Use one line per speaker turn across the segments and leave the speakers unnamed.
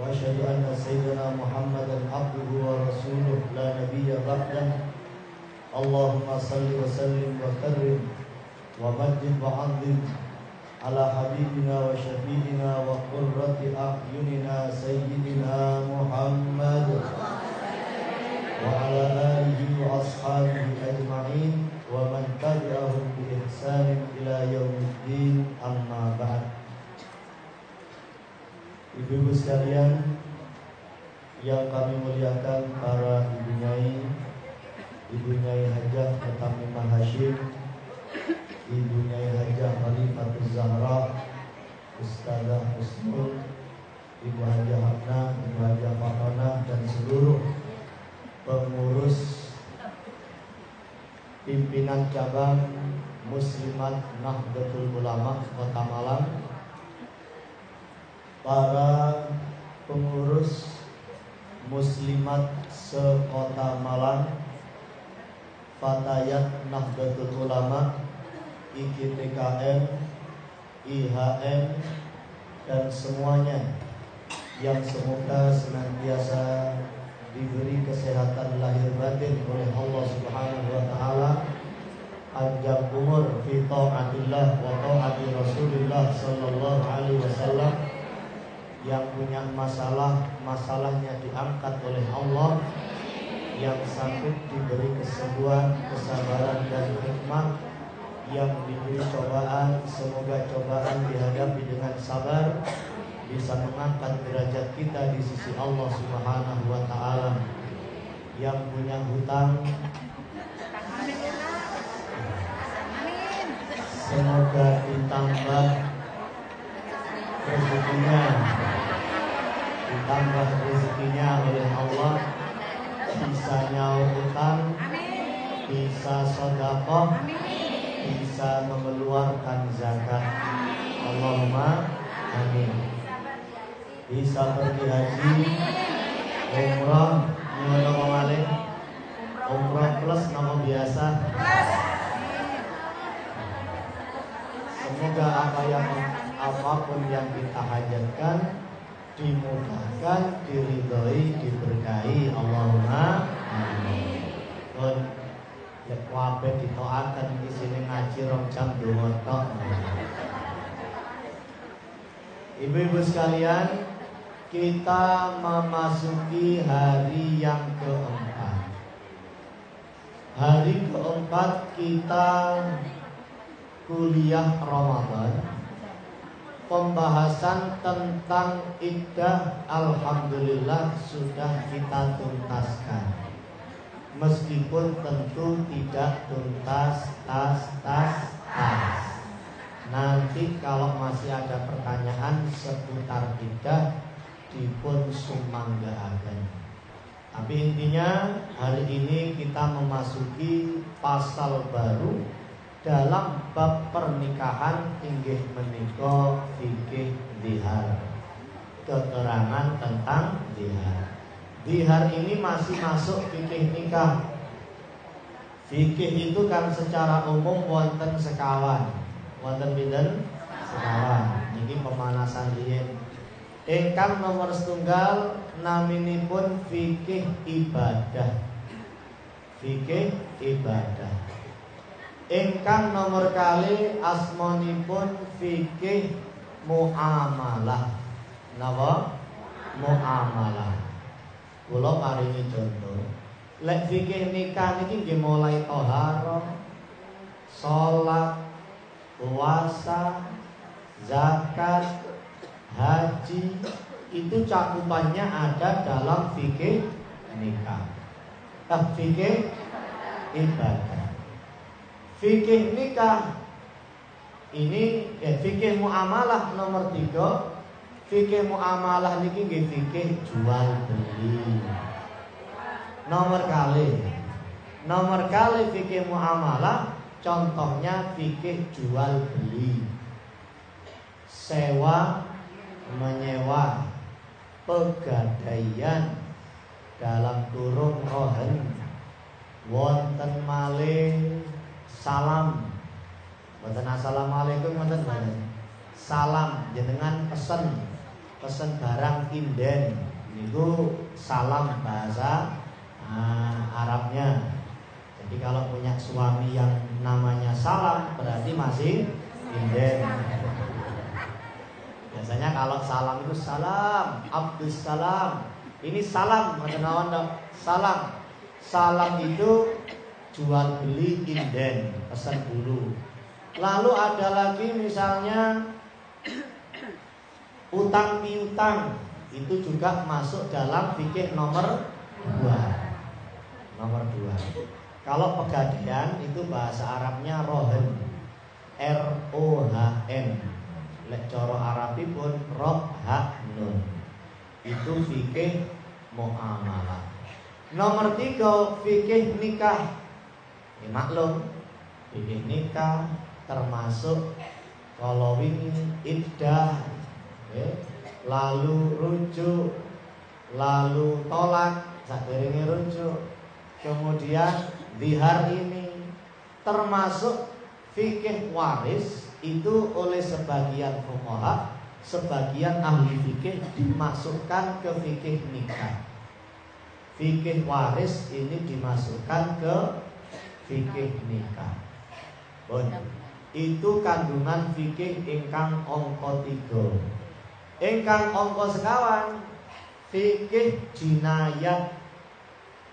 وأشهد أن سيدنا محمدا عبده ورسوله لا نبي بعده. اللهم صل وسلم وكرم ومجد وعظم على حبيبنا وشفيعنا وقرة أعيننا سيدنا محمد. وعلى آله وأصحابه أجمعين ومن تبعهم بإحسان إلى يوم الدين أما بعد. Ibu-ibu sekalian yang kami muliakan para ibu nyai, ibu nyai Hajah Mutamimah Hashim, ibu nyai Hajah Khalifatul Zahra, Ustazah Husnul, ibu Hajah Hamna, ibu Hajah Fatona dan seluruh pengurus pimpinan cabang Muslimat Nahdlatul Ulama Kota Malang para pengurus muslimat sekota Malang Fatayat Nahdlatul Ulama IKTKM IHM dan semuanya yang semoga senantiasa diberi kesehatan lahir batin oleh Allah Subhanahu wa taala panjang umur fi taatillah wa taati Rasulillah sallallahu alaihi wasallam yang punya masalah masalahnya diangkat oleh Allah yang sakit diberi kesembuhan kesabaran dan hikmah yang diberi cobaan semoga cobaan dihadapi dengan sabar bisa mengangkat derajat kita di sisi Allah Subhanahu wa taala. Yang punya hutang semoga ditambah rezekinya ditambah rezekinya oleh Allah. Bisa nyaur utang. Bisa sodakoh bisa mengeluarkan zakat. Allahumma amin. Bisa pergi haji. Umrah. Nyono malih umrah plus nama biasa. Semoga apa yang apa pun yang kita hajatkan dimudahkan, diridhoi, diberkahi Allahumma amin. Pun lek wabe ditoaken di sini ngaji rong jam donga tok. Ibu-ibu sekalian, kita memasuki hari yang keempat. Hari keempat kita kuliah Ramadan pembahasan tentang iddah alhamdulillah sudah kita tuntaskan. Meskipun tentu tidak tuntas tas tas tas. Nanti kalau masih ada pertanyaan seputar iddah dipun akan. Tapi intinya hari ini kita memasuki pasal baru dalam bab pernikahan inggih menika fikih dihar. Keterangan tentang dihar. Dihar ini masih masuk fikih nikah. Fikih itu kan secara umum wonten sekawan. Wonten pinten? Sekawan. Ini pemanasan riyen. Ingkang nomor setunggal naminipun fikih ibadah. Fikih ibadah. Ingkang nomor kali asmonipun fikih muamalah. Napa? Muamalah. Kula paringi contoh. Lek fikih nikah niki nggih mulai toharo, salat, puasa, zakat, haji itu cakupannya ada dalam fikih nikah. Eh, fikih ibadah. Fikih nikah ini ya, fikih muamalah nomor tiga fikih muamalah niki nggih fikih jual beli. Nomor kali. Nomor kali fikih muamalah contohnya fikih jual beli. Sewa menyewa pegadaian dalam kurung rohen wonten malih salam. Wonten assalamualaikum wonten salam. Jenengan pesen pesen barang inden itu salam bahasa uh, Arabnya. Jadi kalau punya suami yang namanya salam berarti masih inden biasanya kalau salam itu salam abdus salam. Ini salam dong. Salam. Salam itu jual beli inden, pesan dulu. Lalu ada lagi misalnya utang piutang itu juga masuk dalam fikih nomor dua. Nomor dua. Kalau pegadaian itu bahasa Arabnya rohen. R O H N. Lek coro Arabipun roh ha nun itu fikih muamalah. Nomor tiga fikih nikah. Ini maklum fikih nikah termasuk kalau ini iddah, ya, lalu rujuk, lalu tolak, ini rujuk, kemudian dihar ini termasuk fikih waris itu oleh sebagian fuqaha sebagian ahli fikih dimasukkan ke fikih nikah. Fikih waris ini dimasukkan ke fikih nikah. Bon. Itu kandungan fikih ingkang ongko tiga. Ingkang ongko sekawan fikih jinayat.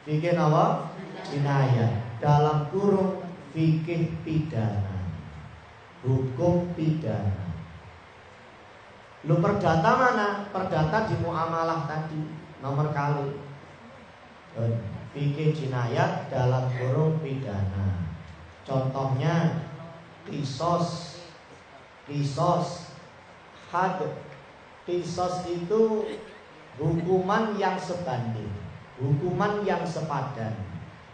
Fikih apa? Jinayat. Dalam kurung fikih pidana. Hukum pidana. Lu perdata mana? Perdata di muamalah tadi nomor kali. Fikih jinayat dalam kurung pidana. Contohnya kisos, kisos, had. Kisos itu hukuman yang sebanding, hukuman yang sepadan.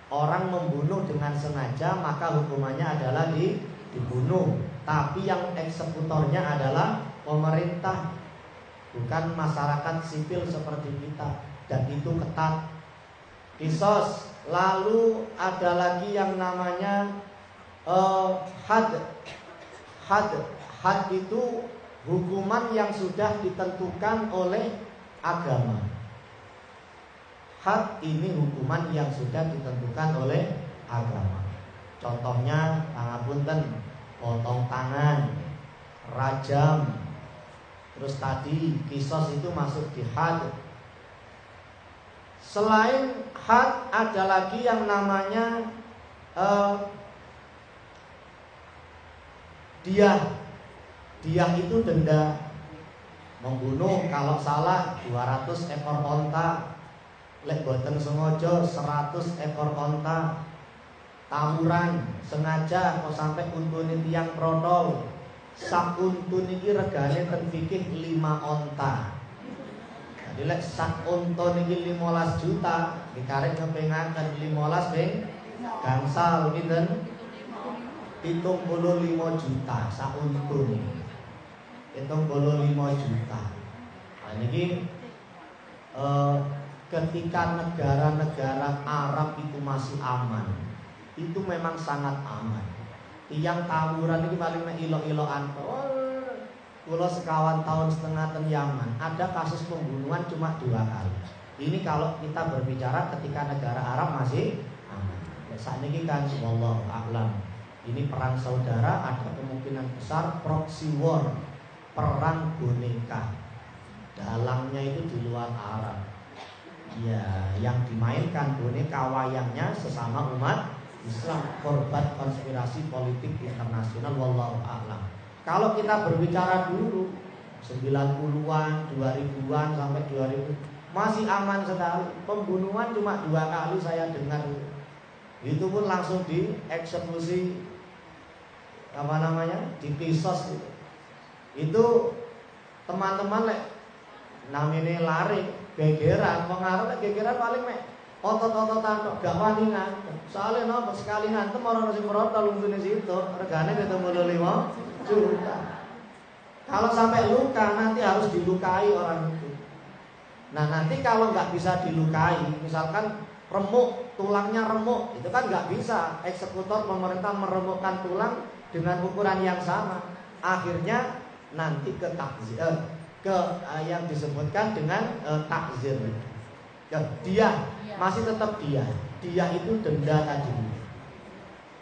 Orang membunuh dengan sengaja maka hukumannya adalah di, dibunuh. Tapi yang eksekutornya adalah pemerintah bukan masyarakat sipil seperti kita dan itu ketat kisos. Lalu ada lagi yang namanya uh, had. Had. Had itu hukuman yang sudah ditentukan oleh agama. Had ini hukuman yang sudah ditentukan oleh agama. Contohnya pangapunten potong tangan rajam. Terus tadi kisos itu masuk di had. Selain had ada lagi yang namanya uh, dia. Dia itu denda membunuh kalau salah 200 ekor onta lek boten sengaja 100 ekor onta tawuran sengaja kok sampai untune tiang protol sak untu niki regane ten fikih 5 onta. Jadi lek sak unta niki 15 juta, dikarek ngepengaken 15 ping gangsal pinten? 75 juta sak untu niki. 75 juta. Nah niki eh, ketika negara-negara Arab itu masih aman, itu memang sangat aman tiang tawuran ini paling ilo-iloan oh, Kulo sekawan tahun setengah ten Yaman Ada kasus pembunuhan cuma dua kali. Ini kalau kita berbicara ketika negara Arab masih aman. Ya, Saat ini kan Wallahu a'lam. Ini perang saudara ada kemungkinan besar proxy war Perang boneka. Dalangnya itu di luar Arab. Ya, yang dimainkan boneka wayangnya sesama umat Islam. Korban konspirasi politik internasional wallahu a'lam. Kalau kita berbicara dulu 90-an, 2000-an sampai 2000 masih aman sekali. Pembunuhan cuma dua kali saya dengar. Itu pun langsung dieksekusi apa namanya? dipisos itu. Itu teman-teman lek namine lari gegeran wong arep gegeran paling mek otot-ototan kok gak wani ngantem. Soale napa sekali ngantem ora ono sing merotol lungguhne situ, regane 75 juta. Kalau sampai luka nanti harus dilukai orang itu. Nah nanti kalau nggak bisa dilukai, misalkan remuk, tulangnya remuk, itu kan nggak bisa. Eksekutor pemerintah meremukkan tulang dengan ukuran yang sama. Akhirnya nanti ke takzir, eh, ke uh, yang disebutkan dengan uh, takzir. Ya, dia masih tetap dia. Dia itu denda tadi.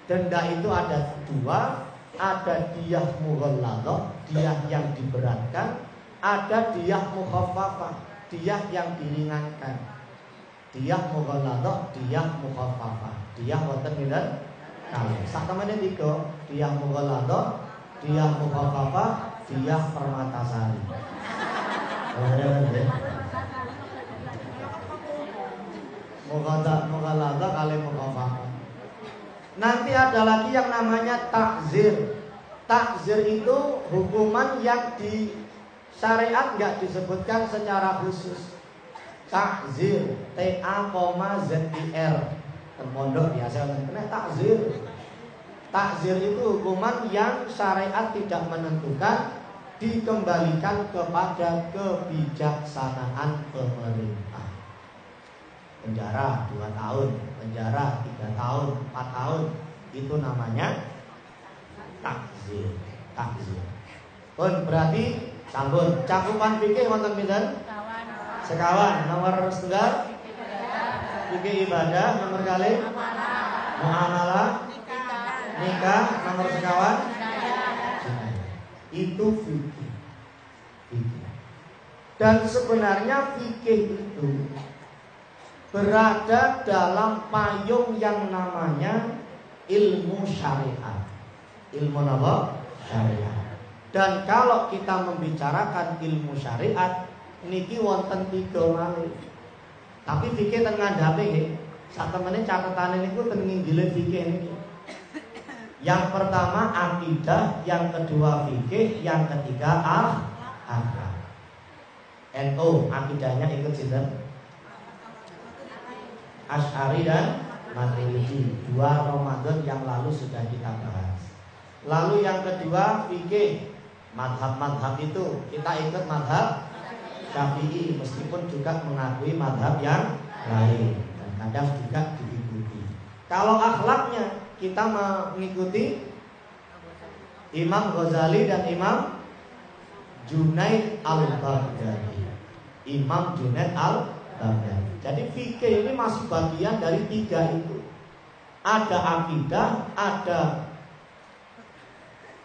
Denda itu ada dua, ada dia mughalladah, dia yang diberatkan, ada dia mukhaffafah, dia yang diringankan. Dia mughalladah, dia mukhaffafah. Dia wonten pinten? Kali. Sak temene tiga, dia mughalladah, dia mukhaffafah, dia permatasari. Kali. Nanti ada lagi yang namanya takzir. Takzir itu hukuman yang di syariat nggak disebutkan secara khusus. Takzir, T A Z I R. Pondok biasa kena takzir. Takzir itu hukuman yang syariat tidak menentukan dikembalikan kepada kebijaksanaan pemerintah penjara 2 tahun, penjara 3 tahun, 4 tahun. Itu namanya takzir. Takzir. Pun berarti sampun cakupan fikih wonten pinten? Sekawan. Nomor setunggal fikih ibadah nomor kali muamalah nikah nomor sekawan itu fikih. Fikih. Dan sebenarnya fikih itu berada dalam payung yang namanya ilmu syariat. Ilmu apa? Syariat. Dan kalau kita membicarakan ilmu syariat, niki wonten tiga malih. Tapi fikih nggih. Sak temene catatan niku teng nginggile fikih niki. Yang pertama akidah, yang kedua fikih, yang ketiga ah akhlak. NU akidahnya ikut sinten? Ash'ari dan Maturidi Dua Ramadan yang lalu sudah kita bahas. Lalu yang kedua fikih. Madhab-madhab itu Kita ikut madhab Syafi'i Meskipun juga mengakui madhab yang lain. Dan kadang juga diikuti. Kalau akhlaknya Kita mengikuti Imam Ghazali dan Imam Junaid al-Baghdadi. Imam Junaid jadi fikih ini masih bagian dari tiga itu. Ada akidah, ada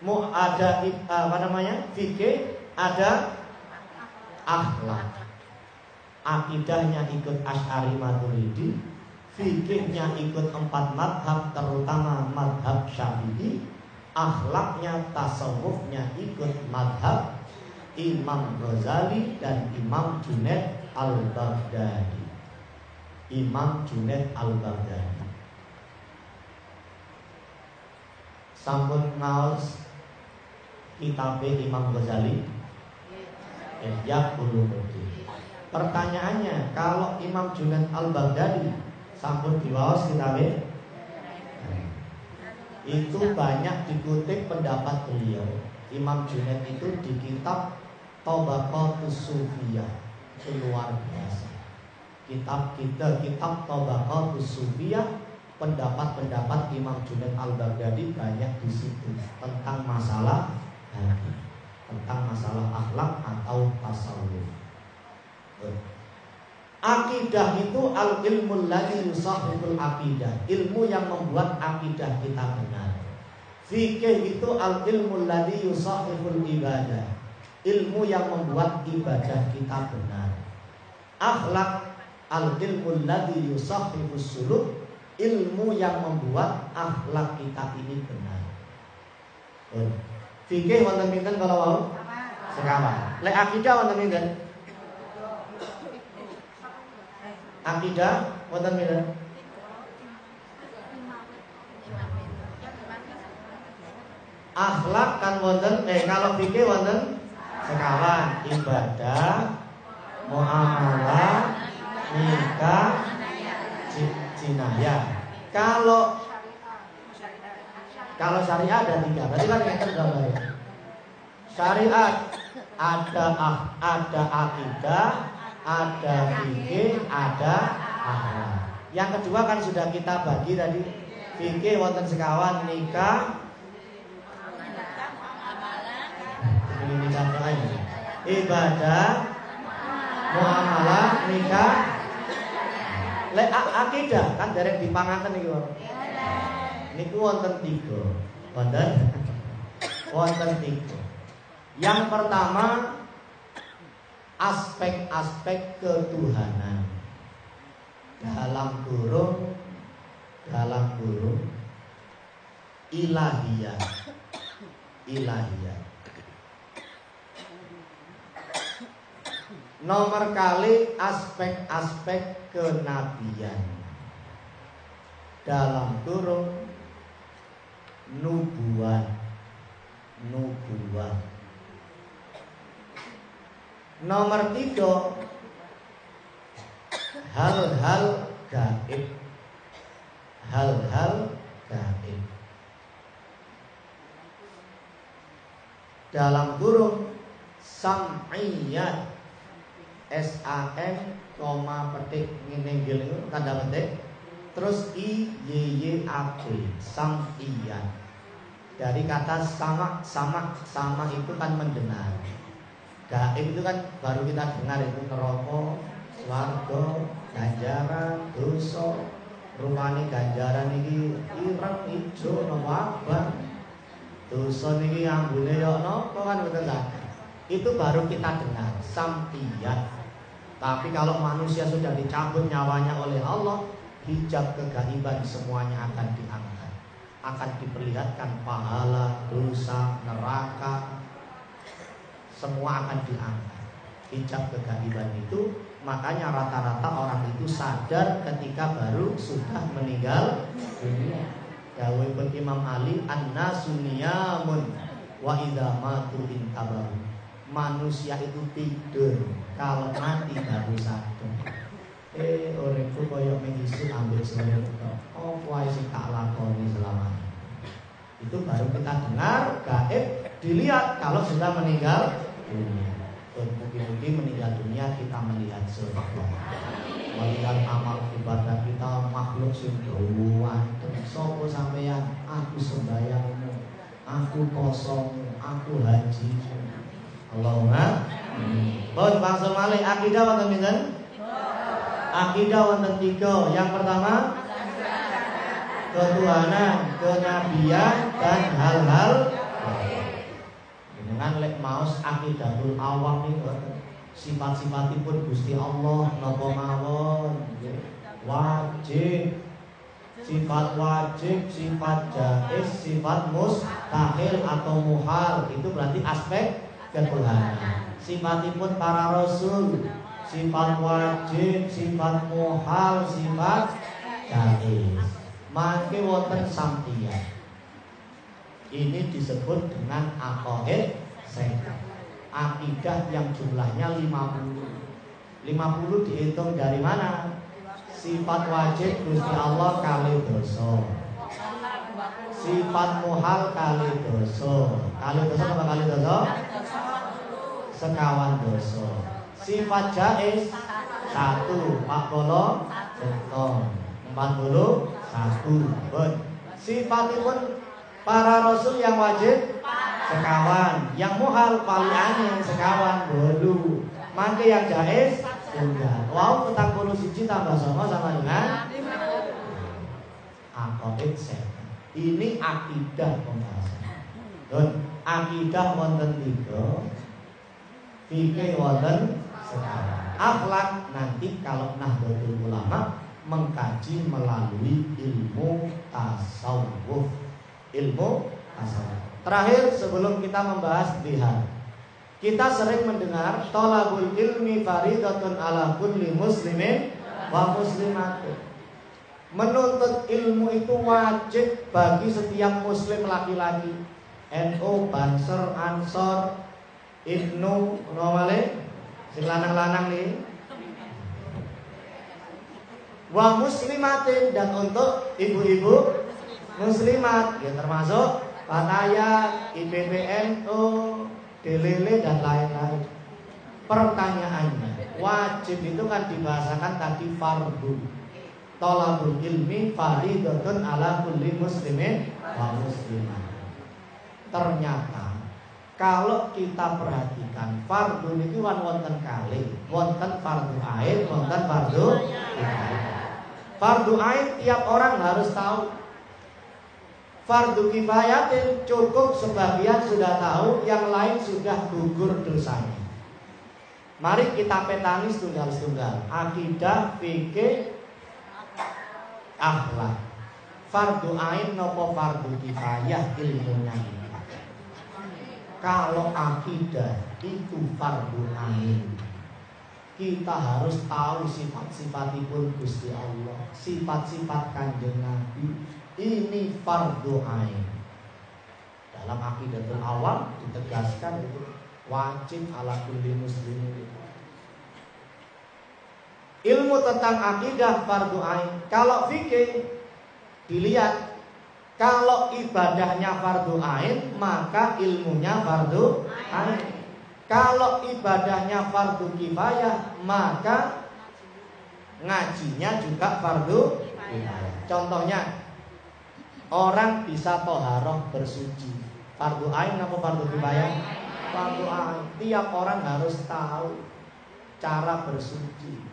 mu ada apa namanya fikih, ada akhlak. Akidahnya ikut Ash'ari Maturidi, fikihnya ikut empat madhab terutama madhab Syafi'i, akhlaknya tasawufnya ikut madhab Imam Ghazali dan Imam Junaid Al-Baghdadi. Imam Junaid Al-Baghdadi. Sampun ngaos kitab Imam Ghazali? Ya Ulumuddin Pertanyaannya Kalau Imam Junaid Al-Baghdadi Sampun diwaos kitab Itu banyak dikutip pendapat beliau. Imam Junaid itu di kitab Tobaqatus Sufiyah itu luar biasa. Kitab kita, kitab Tabaqatus Sufiyah, pendapat-pendapat Imam Junaid Al-Baghdadi banyak di situ tentang masalah hati, tentang masalah akhlak atau tasawuf. Akidah itu al ilmu lagi yusahibul akidah Ilmu yang membuat akidah kita benar Fikih itu al ilmu lagi yusahibul ibadah ilmu yang membuat ibadah kita benar. Akhlak al ilmu ladhi yusahifus suluk ilmu yang membuat akhlak kita ini benar. Fikih wonten pinten kalau mau? Sekawan. Lek akidah wonten pinten? Akidah wonten pinten? Akhlak kan wonten eh kalau fikih wonten sekawan ibadah muamalah, nikah, jinayah. Kalau kalau syariat ada tiga, berarti kan yang gambarnya. Syariat ada ah, ada akidah, ada fikih, ada akhlak. Yang kedua kan sudah kita bagi tadi fikih wonten sekawan nikah ini nikah lain. Ibadah muamalah nikah. Le akidah kan derek dipangaken iki niku wonten tiga. Wonten wonten tiga. Yang pertama aspek-aspek ketuhanan. Dalam kurung dalam kurung ilahiyah. Ilahiyah nomor kali aspek-aspek kenabian. Dalam kurung nubuat nubuat nomor tiga hal-hal gaib. Hal-hal gaib. Dalam kurung sam'iyat S A koma petik nginegil itu tanda petik terus I Y Y A T sam'iyat dari kata sama sama sama itu kan mendengar gaib itu kan baru kita dengar itu neraka swarga ganjaran dosa Rupane ganjaran iki ireng ijo abang. Dosa niki ambune yo napa kan betul? Itu baru kita dengar sampian. Tapi kalau manusia sudah dicabut nyawanya oleh Allah, hijab kegaiban semuanya akan diangkat. Akan diperlihatkan pahala, dosa, neraka, semua akan diangkat. Hijab kegaiban itu Makanya rata-rata orang itu sadar ketika baru sudah meninggal dunia. Dawe Imam Ali an-nasu niyamun wa matu intabahu. Manusia itu tidur kalau mati baru sadar. Eh uripku koyo mengisu ambil sore Oh wae sing tak lakoni selama Itu baru kita dengar gaib dilihat. Kalau sudah meninggal dunia. Mungkin-mungkin meninggal dunia kita melihat surga. Melihat amal ibadah kita makhluk sing dan Sopo sampeyan? Aku sembayangmu Aku kosong Aku haji Allahumma Bon bangsa malih. Akidah wonten pinten? Akidah wonten tiga. Yang pertama ketuhanan, kenabian dan hal-hal dengan lek maus akidatul awam itu sifat-sifatipun Gusti Allah napa mawon? Wajib. Sifat wajib, sifat jais, sifat mustahil atau muhal. Itu berarti aspek ketuhanan. Sifatipun para rasul, sifat wajib, sifat muhal, sifat jais. Mangke wonten sampian. Ini disebut dengan aqaid sehat. Akidah yang jumlahnya 50 50 dihitung dari mana? Sifat wajib Gusti Allah kali dosa Sifat muhal kali dosa. Kali dosa apa kali dosa? Sekawan dosa. Sifat jais Satu. Pak Bolo Empat puluh Satu Sifatipun para rasul yang wajib sekawan. Yang muhal paliane sekawan bolu mangke yang jais tunggal. Wow petang puluh siji tambah sama sama dengan akoid ini akidah pembahasan. Dan akidah wonten tiga fikih wonten sekawan akhlak nanti kalau nahdlatul ulama mengkaji melalui ilmu tasawuf. Ilmu tasawuf. Terakhir sebelum kita membahas lihat Kita sering mendengar Tolabul ilmi faridatun ala kulli muslimin wa muslimatin Menuntut ilmu itu wajib bagi setiap muslim laki-laki NU, Banser, Ansor, Ibnu, Nomale Sing lanang-lanang nih wa muslimatin dan untuk ibu-ibu muslimat ya termasuk pakaian, IPPNU, DLL dan lain-lain. Pertanyaannya, wajib itu kan dibahasakan tadi fardu. Tolabul ilmi faridatun ala kulli muslimin wa muslimat. Ternyata kalau kita perhatikan fardu itu kan wonten kali, wonten fardu ain, wonten fardu Fardu ain tiap orang harus tahu. Fardu kifayah cukup sebagian sudah tahu, yang lain sudah gugur dosanya. Mari kita petani tunggal-tunggal. Akidah, fikih, akhlak. Fardu ain nopo fardu kifayah ilmunya ini. Kalau akidah itu fardu ain kita harus tahu sifat-sifatipun Gusti Allah, sifat-sifat Kanjeng Nabi. Ini fardu ain. Dalam akidatul awam ditegaskan itu wajib ala kulli muslimin. Ilmu tentang akidah fardu ain. Kalau fikih dilihat kalau ibadahnya fardu ain, maka ilmunya fardu ain. Kalau ibadahnya fardu kifayah, maka ngajinya juga fardu kifayah. Contohnya, orang bisa toharoh bersuci. Fardu ain apa fardu kifayah? Fardu ain. Tiap orang harus tahu cara bersuci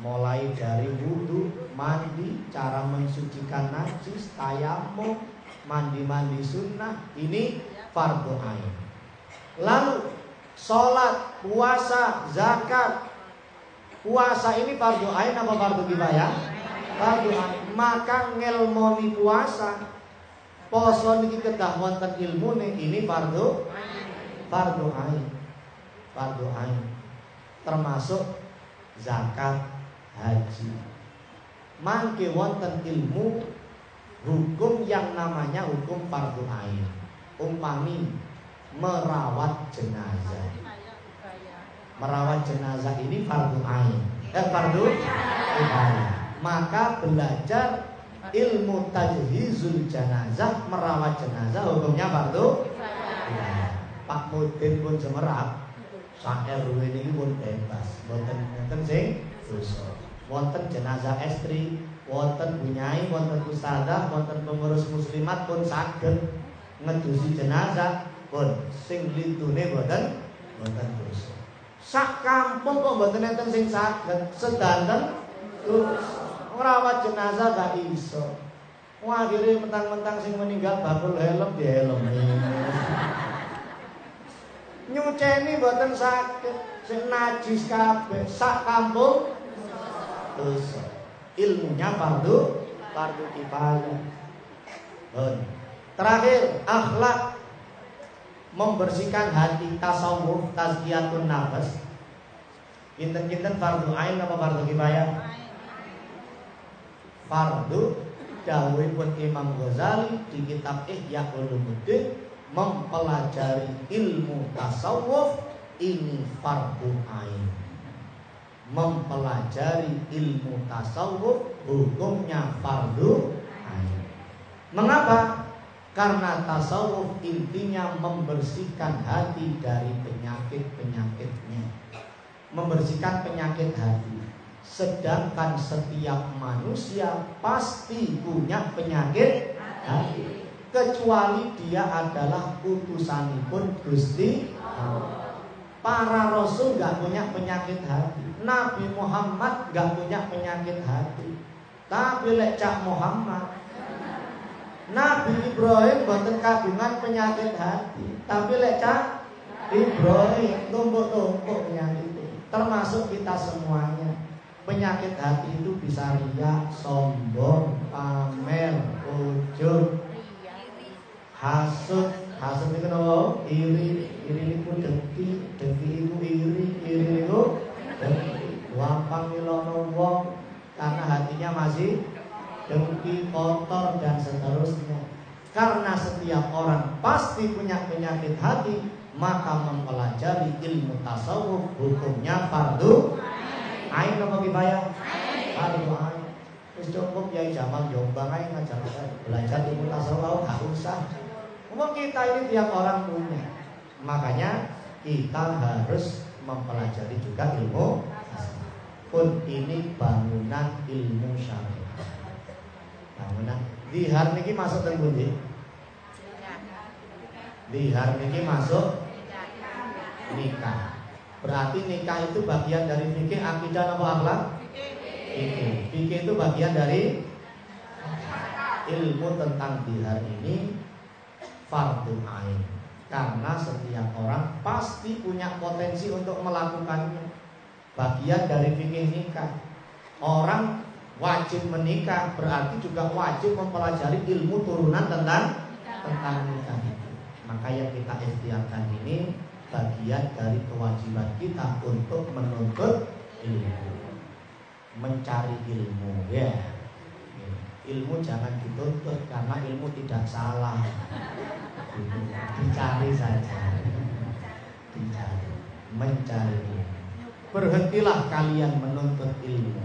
mulai dari wudhu, mandi, cara mensucikan najis, tayamum, mandi-mandi sunnah, ini fardu ain. Lalu sholat, puasa, zakat, puasa ini fardu ain apa fardu kifayah? Fardu ain. Maka ngelmoni puasa, poso niki kedah wonten ilmune ini fardu fardu ain. Fardu ain. Termasuk zakat, haji. Mangke wonten ilmu hukum yang namanya hukum fardu ain. Umpami merawat jenazah. Merawat jenazah ini fardu ain. Eh fardu ain. Maka belajar ilmu tajhizul jenazah merawat jenazah hukumnya fardu Pak Mudin pun semerap sak RW ini pun bebas boten boten sing dosa wonten jenazah estri, wonten bunyai, wonten ustazah, wonten pengurus muslimat pun saged ngedusi jenazah pun sing lintune boten boten dosa. Sak kampung kok boten enten sing saged sedanten ngrawat jenazah gak iso. Wah, mentang-mentang sing meninggal bakul helm di helm. Nyuceni boten sakit, sing najis kabeh sak kampung dosa. Ilmunya fardu fardu kifayah. Terakhir, akhlak membersihkan hati tasawuf tazkiyatun nafas. Kinten-kinten fardu ain apa fardu kifayah? Fardu pun Imam Ghazali di kitab Ihya Ulumuddin mempelajari ilmu tasawuf ini fardu ain mempelajari ilmu tasawuf hukumnya fardu ain. Mengapa? Karena tasawuf intinya membersihkan hati dari penyakit-penyakitnya. Membersihkan penyakit hati. Sedangkan setiap manusia pasti punya penyakit hati. Kecuali dia adalah utusanipun Gusti. Para rasul gak punya penyakit hati. Nabi Muhammad gak punya penyakit hati. Tapi lek Cak Muhammad Nabi Ibrahim boten kagungan penyakit hati. Tapi lek Cak Ibrahim tumpuk-tumpuk penyakit itu. Termasuk kita semuanya. Penyakit hati itu bisa riak, sombong, pamer, ujub, hasut, hasut itu kenapa? Iri, iri itu dengki, dengki itu iri, iri itu dengki. Wampang milono wong karena hatinya masih dengki, kotor dan seterusnya. Karena setiap orang pasti punya penyakit hati, maka mempelajari ilmu tasawuf hukumnya fardu ain apa kifayah? cukup ya Jamal Jombang aja ngajar belajar ilmu tasawuf gak usah. Umum kita ini tiap orang punya. Makanya kita harus mempelajari juga ilmu pun ini bangunan ilmu syariat. Bangunan dihar niki masuk teng pundi? Dihar niki masuk nikah. Berarti nikah itu bagian dari fikih akidah apa akhlak? Fikih. Fikih itu bagian dari ilmu tentang dihar ini fardu ain. Karena setiap orang pasti punya potensi untuk melakukannya. Bagian dari fikih nikah. Orang wajib menikah berarti juga wajib mempelajari ilmu turunan tentang tentang nikah itu. Maka yang kita ikhtiarkan ini bagian dari kewajiban kita untuk menuntut ilmu mencari ilmu ya ilmu jangan dituntut karena ilmu tidak salah. Dicari saja. Dicari. Mencari berhentilah kalian menuntut ilmu.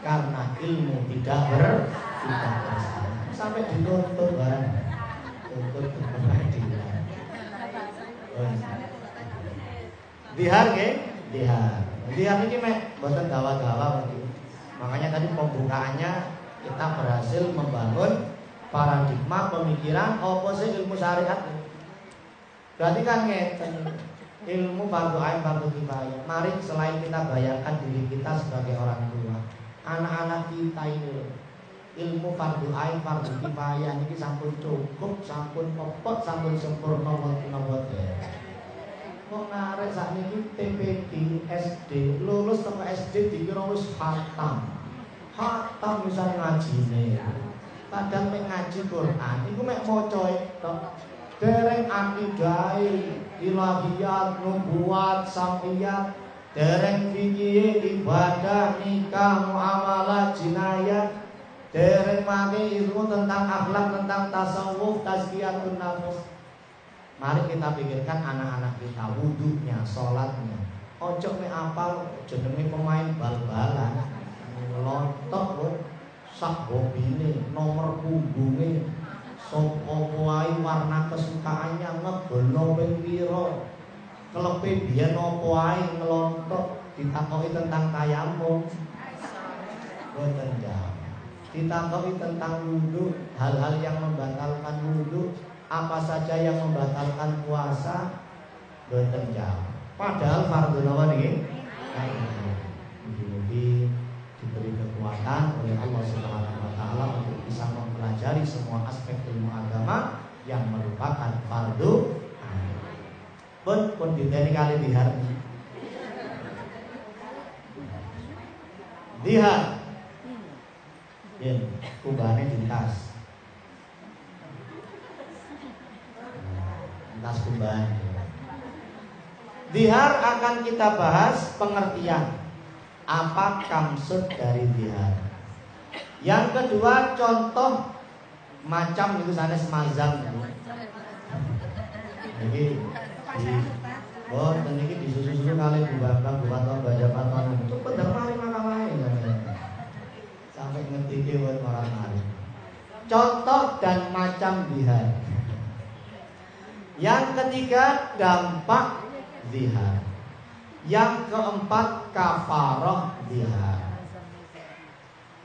Karena ilmu tidak ber tidak bersalah. Sampai dituntut barang untuk pengadilan. Oh, Dihar nggih? Dihar. Dihar ini mek. Boten gawa-gawa Makanya tadi pembukaannya kita berhasil membangun paradigma pemikiran apa sih ilmu syariat. Berarti kan ngeten ilmu fardu ain fardu kifayah. Mari selain kita bayarkan diri kita sebagai orang tua, anak-anak kita ini ilmu fardu ain fardu kifayah ini sampun cukup, sampun popot, sampun sempurna wonten Kok ngarek saat ini TPD SD lulus tengah SD dikira wis hatam. Hatam bisa ngaji nih. Padahal mek ngaji Quran iku mek maca tok. Dereng akidai, ilahiyat, nubuat, samiyat, dereng fikih, ibadah, nikah, muamalah, jinayat, dereng mati ilmu tentang akhlak, tentang tasawuf, tazkiyatun nafs. Mari kita pikirkan anak-anak kita wudhunya, sholatnya. Ojo me apal jenenge pemain bal-balan. Lontok loh, sak hobine, nomor punggungnya, sopo wae warna kesukaannya ngebelo ping pira. Kelepe biyen apa wae ngelontok ditakoki tentang tayamum. Boten. Ditakoki tentang wudhu, hal-hal yang membatalkan wudhu, apa saja yang membatalkan puasa boten. Padahal fardu nawa niki kekuatan oleh Allah Subhanahu wa taala untuk bisa mempelajari semua aspek ilmu agama yang merupakan fardu. Pun pun diteni kali dihar. Dihar. Yen kubane dintas. Tas kumbahan. Dihar akan kita bahas pengertian apa kamsud dari dihar. Yang kedua contoh macam itu sana semazam. Jadi di Oh, dan ini disusul-susul kali bapak, buat baca paton itu benar mari makan lain sampai ngerti buat orang lain. Contoh dan macam dihar. Yang ketiga dampak zihar. Yang keempat kafaroh zihar.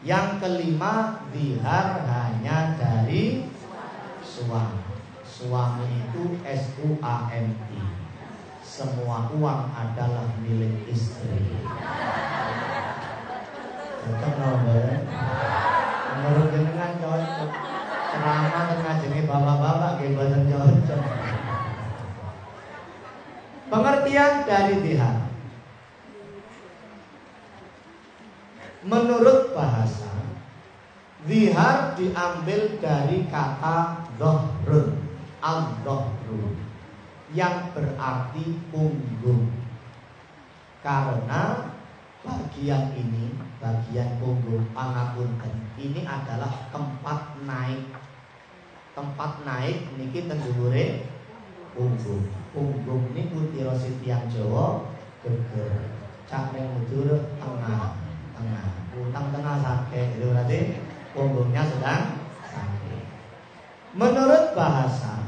Yang kelima zihar hanya dari suami. Suami itu S U A M I. Semua uang adalah milik istri. Cocok Menurut jenengan cocok. Ceramah tengah jenenge bapak-bapak kayak cocok. Pengertian dari dihar Menurut bahasa Dihar diambil dari kata Zohrun al zohrun Yang berarti punggung. Karena bagian ini Bagian punggung pangapunten Ini adalah tempat naik. Tempat naik niki tendulure punggung. Punggung ini putih tiang Jawa geger. Cak neng tengah tengah utang tengah sakit. Itu berarti punggungnya sedang sakit. Menurut bahasa,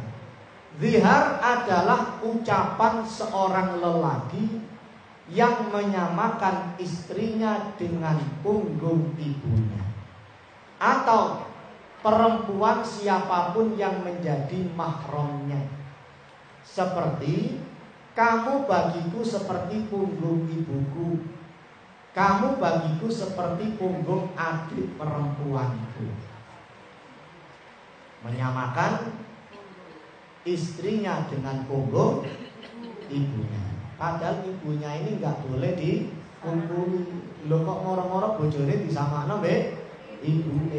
zihar adalah ucapan seorang lelaki yang menyamakan istrinya dengan punggung ibunya. Atau perempuan siapa pun yang menjadi mahramnya. Seperti kamu bagiku seperti punggung ibuku kamu bagiku seperti punggung adik perempuanku. Menyamakan istrinya dengan punggung ibunya. Padahal ibunya ini nggak boleh dikumpuli. Lo kok moro-moro bojone disamakno mbek ibu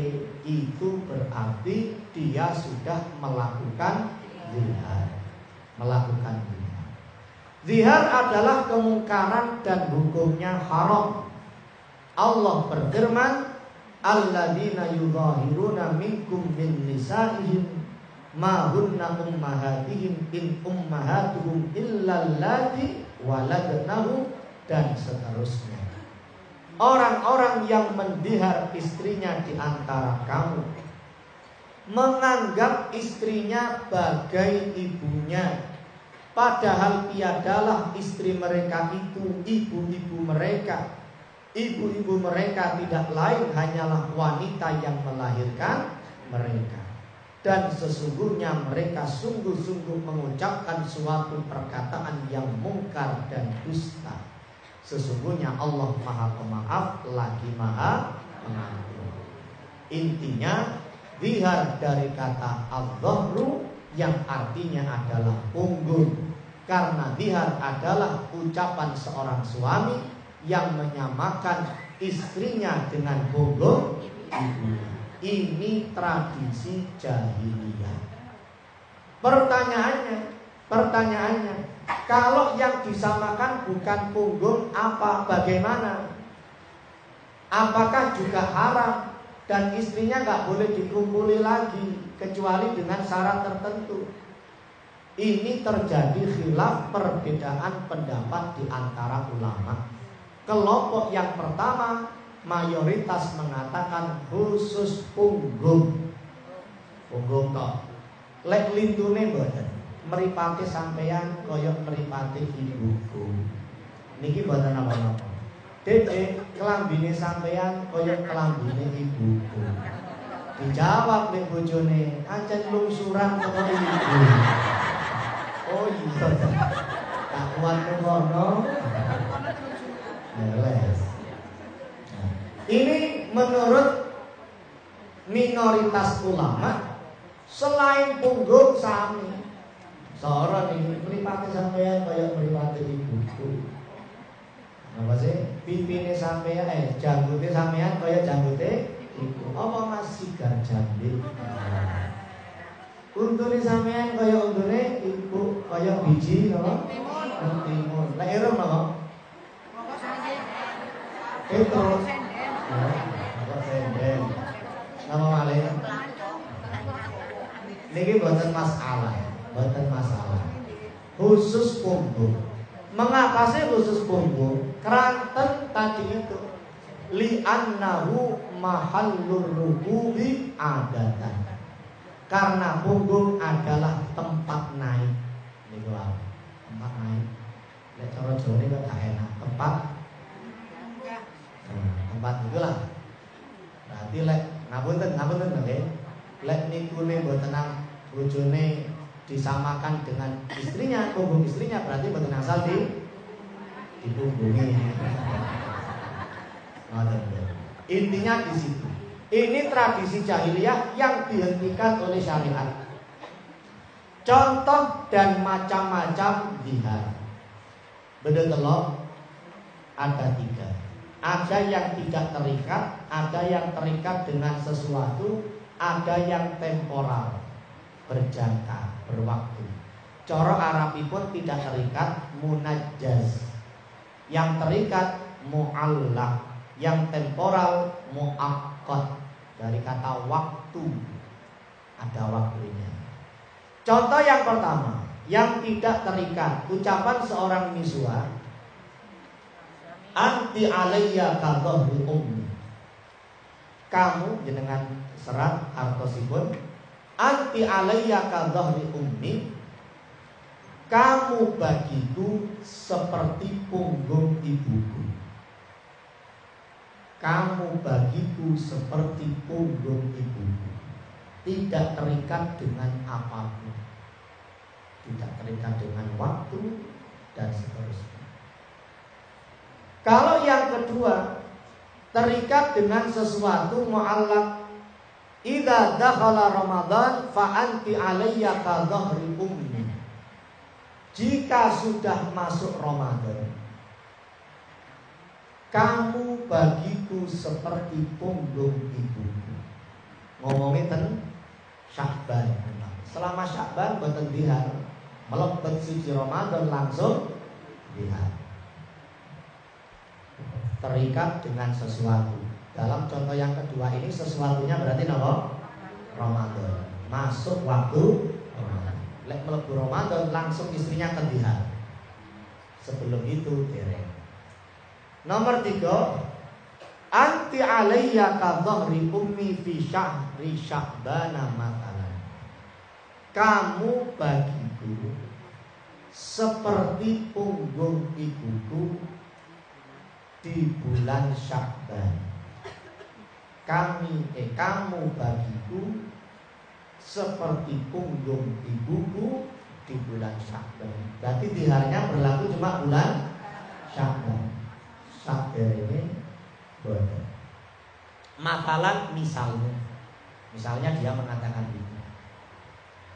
itu berarti dia sudah melakukan zihar. Melakukan zihar. Zihar adalah kemungkaran dan hukumnya haram. Allah berfirman, "Alladzina yudhahiruna minkum min nisa'ihim ma hunna ummahatihim in ummahatuhum illa allati waladnahu" dan seterusnya. Orang-orang yang mendihar istrinya di antara kamu menganggap istrinya bagai ibunya padahal tiadalah istri mereka itu ibu-ibu mereka Ibu-ibu mereka tidak lain hanyalah wanita yang melahirkan mereka. Dan sesungguhnya mereka sungguh-sungguh mengucapkan suatu perkataan yang mungkar dan dusta. Sesungguhnya Allah Maha Pemaaf lagi Maha Pengampun. Intinya bihar dari kata al-dhahru yang artinya adalah punggung. Karena bihar adalah ucapan seorang suami yang menyamakan istrinya dengan ibunya. Ini tradisi jahiliyah. Pertanyaannya, pertanyaannya, kalau yang disamakan bukan punggung apa bagaimana? Apakah juga haram dan istrinya nggak boleh dikumpuli lagi kecuali dengan syarat tertentu? Ini terjadi khilaf perbedaan pendapat di antara ulama Kelompok yang pertama mayoritas mengatakan khusus punggung. Punggung toh. Lek lintune mboten. Meripati sampeyan koyok meripati ibuku. Niki mboten apa-apa. Dede kelambine sampeyan koyok kelambine ibuku. Dijawab nek bojone, ancen lungsuran kok ibu. Oh iya. Tak kuat ngono. Nah, ini menurut minoritas ulama selain punggung sami. Seorang ini meripati sampean kayak meripati ibuku. Apa sih? Pipine sampean eh janggute sampean kayak janggute ibu. Apa masih gak jambi? Untune sampean kaya untune ibu kaya biji napa? Timun. Lek ireng napa? Petrus. Kok senden. Nama malih. Niki buatan masalah, buatan masalah. Khusus punggung. Mengapa sih khusus punggung? Keranten tadi itu li annahu mahallur rukubi adatan. Karena punggung adalah tempat naik. Niku tempat naik. Lek cara Jawa gak enak. Tempat? Tempat itulah berarti lek ngapunten ngapunten nggih lek nikune mboten nang bojone disamakan dengan istrinya punggung istrinya berarti mboten asal di dipunggungi. Intinya di situ ini tradisi jahiliyah yang dihentikan oleh syariat contoh dan macam-macam dihar betul ada tiga ada yang tidak terikat, ada yang terikat dengan sesuatu, ada yang temporal, berjangka, berwaktu. Coro pun tidak terikat, munajjaz. Yang terikat mu'allak, yang temporal mu'akkad. Dari kata waktu, ada waktunya. Contoh yang pertama, yang tidak terikat, ucapan seorang miswa Anti alayya kadhahri ummi. kamu jenengan serat artosipun anti alayya kadhahri ummi kamu bagiku seperti punggung ibuku kamu bagiku seperti punggung ibuku tidak terikat dengan apa pun. Tidak terikat dengan waktu dan seterusnya. Kalau yang kedua terikat dengan sesuatu mu'allak Idza dakhala Ramadan fa anti alayya ka ummi. Jika sudah masuk Ramadan, kamu bagiku seperti punggung ibuku. Ngomongin ten Syakban. Selama Syakban boten dihar, melebet suci Ramadan langsung dihar. Terikat dengan sesuatu. Dalam contoh yang kedua ini sesuatunya berarti apa? Ramadan. Masuk waktu Ramadan. Lek melebu Ramadan langsung istrinya kedihan. Sebelum itu dereng. Nomor tiga, anti alayya kadhahri ummi fi syahri sya'bana makanan. Kamu bagiku seperti punggung ibuku di bulan Syakban kami eh kamu bagiku seperti punggung ibuku di bulan Syakban. Berarti di harinya berlaku cuma bulan Syakban. Syakban ini boleh. Makalan misalnya, misalnya dia mengatakan itu,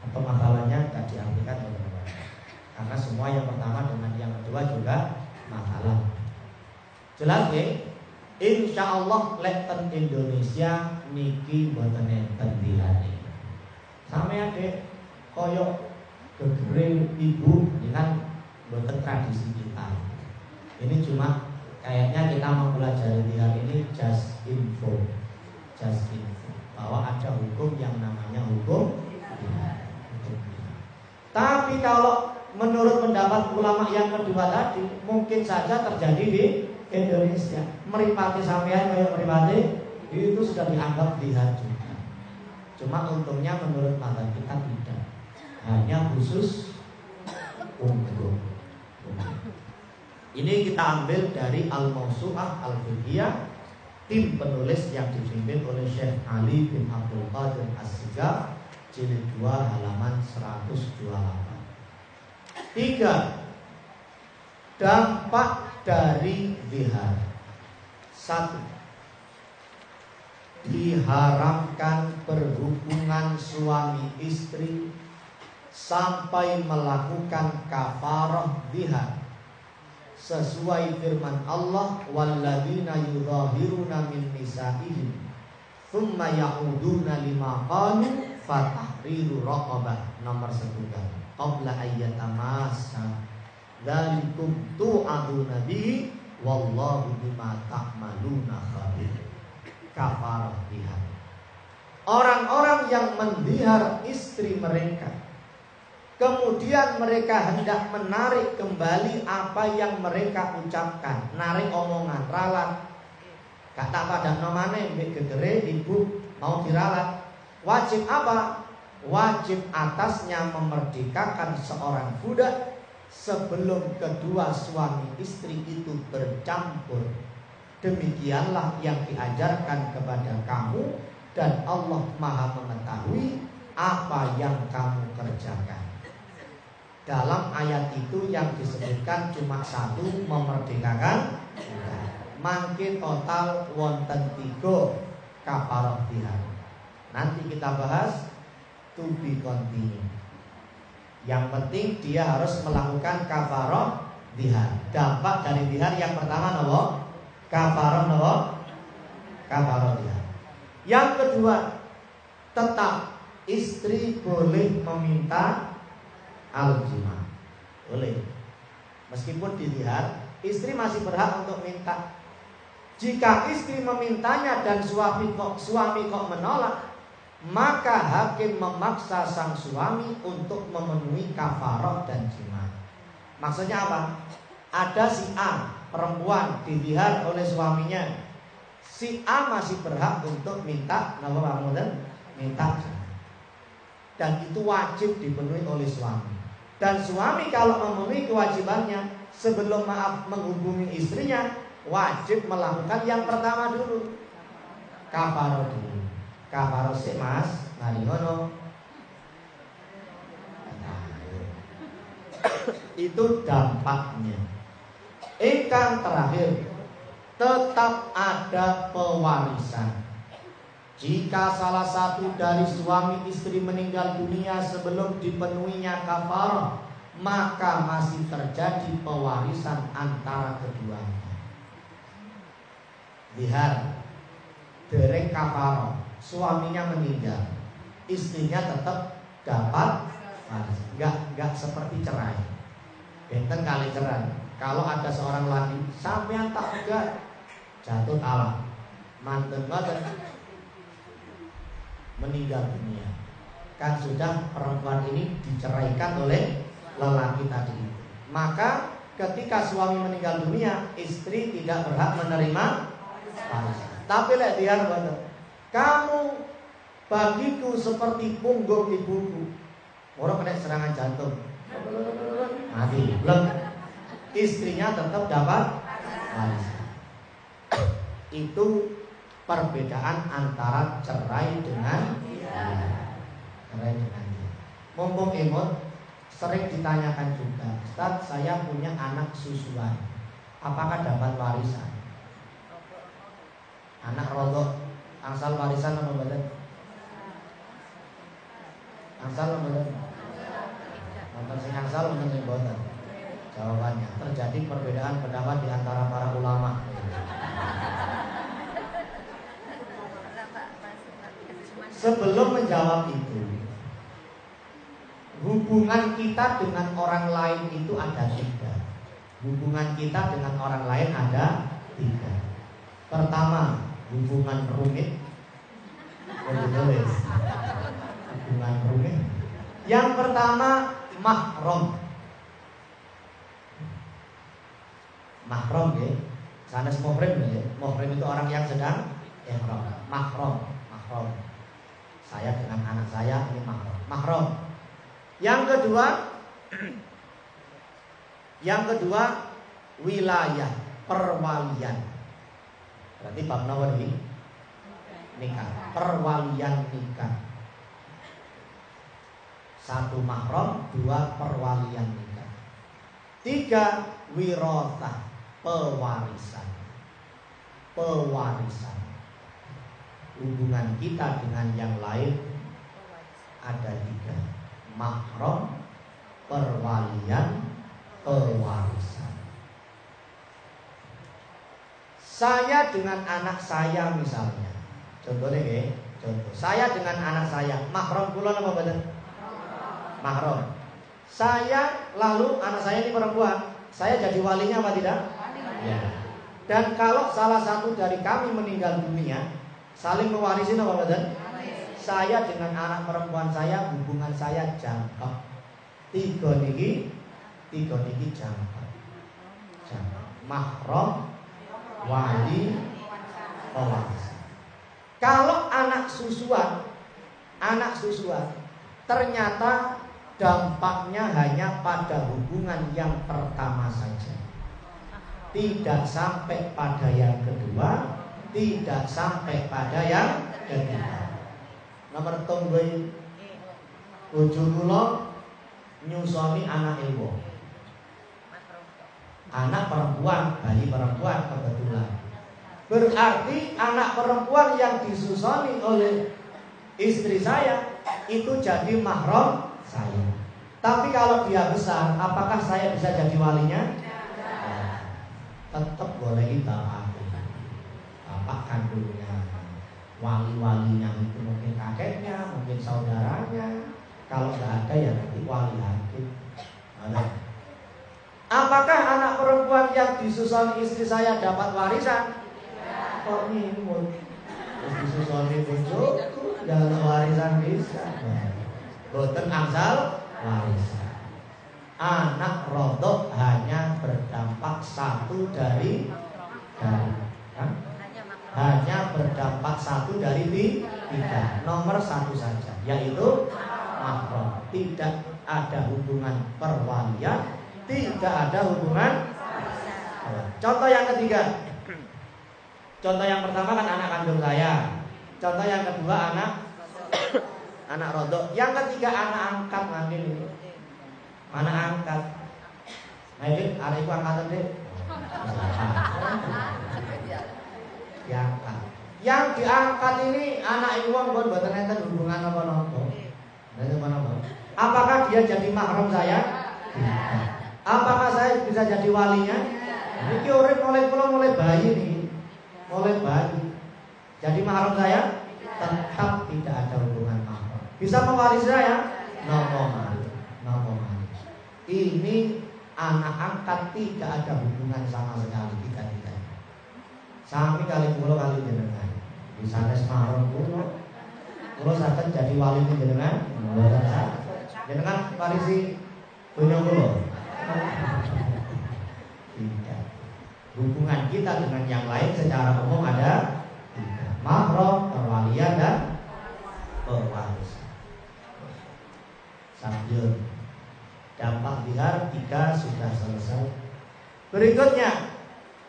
atau makalahnya tidak diartikan oleh Karena semua yang pertama dengan yang kedua juga makalah. Jelas ya? Insya Allah lekten Indonesia niki mboten enten dilane. Sampeyan dek koyok gegere ibu dengan mboten tradisi kita. Ini cuma kayaknya kita mempelajari hari ini just info, just info bahwa ada hukum yang namanya hukum Tapi kalau menurut pendapat ulama yang kedua tadi mungkin saja terjadi di Indonesia meripati sampean kayak meripati itu sudah dianggap lihat juga. Cuma untungnya menurut mata kita tidak. Hanya khusus untuk ini kita ambil dari Al-Mausu'ah Al-Fiqhiyah tim penulis yang dipimpin oleh Syekh Ali bin Abdul Qadir As-Siga jilid 2 halaman 128. Tiga dampak dari zihar. Satu, diharamkan berhubungan suami istri sampai melakukan kafarah zihar sesuai firman Allah walladzina yudhahiruna min nisaihim thumma ya'uduna lima qalu fatahriru raqabah nomor 1 qabla ayyatamassa Dzalikum tu'adu nabi wallahu bima ta'maluna khabir. Kafarah dihar. Orang-orang yang mendihar istri mereka Kemudian mereka hendak menarik kembali apa yang mereka ucapkan Narik omongan, ralat Kata pada nomane gegere ibu mau diralat Wajib apa? Wajib atasnya memerdekakan seorang budak sebelum kedua suami istri itu bercampur. Demikianlah yang diajarkan kepada kamu dan Allah Maha mengetahui apa yang kamu kerjakan. Dalam ayat itu yang disebutkan cuma satu memerdekakan Mangke total wonten tiga kaparoh Nanti kita bahas to be continued. Yang penting dia harus melakukan kafaroh dihar. Dampak dari dihar yang pertama nopo kafaroh nopo kafaroh dihar. Yang kedua tetap istri boleh meminta aljima. Boleh. Meskipun dilihat istri masih berhak untuk minta. Jika istri memintanya dan suami kok suami kok menolak, maka hakim memaksa sang suami untuk memenuhi kafarah dan jima. Maksudnya apa? Ada si A perempuan dilihat oleh suaminya, si A masih berhak untuk minta nama minta dan itu wajib dipenuhi oleh suami. Dan suami kalau memenuhi kewajibannya sebelum maaf menghubungi istrinya wajib melakukan yang pertama dulu. Kafaro dulu. Kafaro si mas, nari ngono. itu dampaknya. Ikan terakhir tetap ada pewarisan. Jika salah satu dari suami istri meninggal dunia sebelum dipenuhinya kafar, maka masih terjadi pewarisan antara keduanya. Lihat, derek kafar, suaminya meninggal, istrinya tetap dapat waris. Gak, gak seperti cerai. Benten kali cerai. Kalau ada seorang lagi sampai yang tak enggak jatuh talak, mantan mantan meninggal dunia. Kan sudah perempuan ini diceraikan oleh lelaki tadi. Maka ketika suami meninggal dunia, istri tidak berhak menerima warisan. Tapi lihat dia kamu bagiku seperti punggung ibuku. Orang kena serangan jantung, mati. Belum istrinya tetap dapat warisan. Itu perbedaan antara cerai dengan cerai dengan dia. Mumpung emot sering ditanyakan juga, Ustaz saya punya anak susuan, apakah dapat warisan? Anak rodok, angsal warisan apa badan? Angsal apa badan? Nonton angsal. Jawabannya terjadi perbedaan pendapat di antara para ulama. Sebelum menjawab itu, hubungan kita dengan orang lain itu ada tiga. Hubungan kita dengan orang lain ada tiga. Pertama, hubungan rumit. Hubungan rumit. Yang pertama, mahrom. Mahrom ya. Sana muhrim ya. Muhrim itu orang yang sedang ihram. Mahrom, mahrom. Saya dengan anak saya ini mahram. Mahram. Yang kedua Yang kedua wilayah perwalian. Berarti bab ini nikah, perwalian nikah. Satu mahram, dua perwalian nikah. Tiga wirotah, pewarisan. Pewarisan hubungan kita dengan yang lain ada tiga. Mahram perwalian pewarisan. Saya dengan anak saya misalnya. Contohnya ya contoh. Saya dengan anak saya. Mahram kula apa badan mahram. Saya lalu anak saya ini perempuan. Saya jadi walinya apa tidak? Ya. dan kalau salah satu dari kami meninggal dunia Saling mewarisi apa badan? Saya dengan anak perempuan saya hubungan saya jangkau. Tiga niki, tiga niki jangkau. Jangkau. Mahram, wali, pewaris. Kalau anak susuan, anak susuan, ternyata dampaknya hanya pada hubungan yang pertama saja. Tidak sampai pada yang kedua, tidak sampai pada yang ketiga. Nomor tunggu ujung kula nyusoni anak ibu. Anak perempuan, bayi perempuan kebetulan. Berarti anak perempuan yang disusoni oleh istri saya itu jadi mahram saya. Tapi kalau dia besar, apakah saya bisa jadi walinya? Tetap boleh kita bapak kandungnya wali-walinya itu mungkin kakeknya mungkin saudaranya. Kalau nggak ada ya nanti wali hakim ada apakah anak perempuan yang disusun istri saya dapat warisan? Kok nyimut disusun bojoku dalam warisan bisa. Boten asal warisan. Anak rodok hanya berdampak satu dari dari kan? Hanya berdampak satu dari tiga nomor satu saja yaitu mahram tidak ada hubungan perwalian tidak ada hubungan contoh yang ketiga. Contoh yang pertama kan anak kandung saya. Contoh yang kedua anak anak rodok. Yang ketiga anak angkat nanti anak angkat. Ini anak itu angkatan deh. Yang diangkat ini anak iwang buat buatan enten hubungan apa nopo? apa? Apakah dia jadi mahram saya? Apakah saya bisa jadi walinya? Ini urip mulai pulau mulai bayi nih, mulai bayi. Jadi mahram saya tetap tidak ada hubungan mahram. Bisa mewarisi saya? Nopo mari, nopo mari. Ini anak angkat tidak ada hubungan sama sekali tiga tiga. Sami kali pulau kali jenengan. Di sana semarang pulau. Pulau sakit jadi wali jenengan. Jenengan warisi punya pulau. Tidak. Hubungan kita dengan yang lain secara umum ada. Mahram, perwalian dan pewaris. Sambil dampak bihar tiga sudah selesai. Berikutnya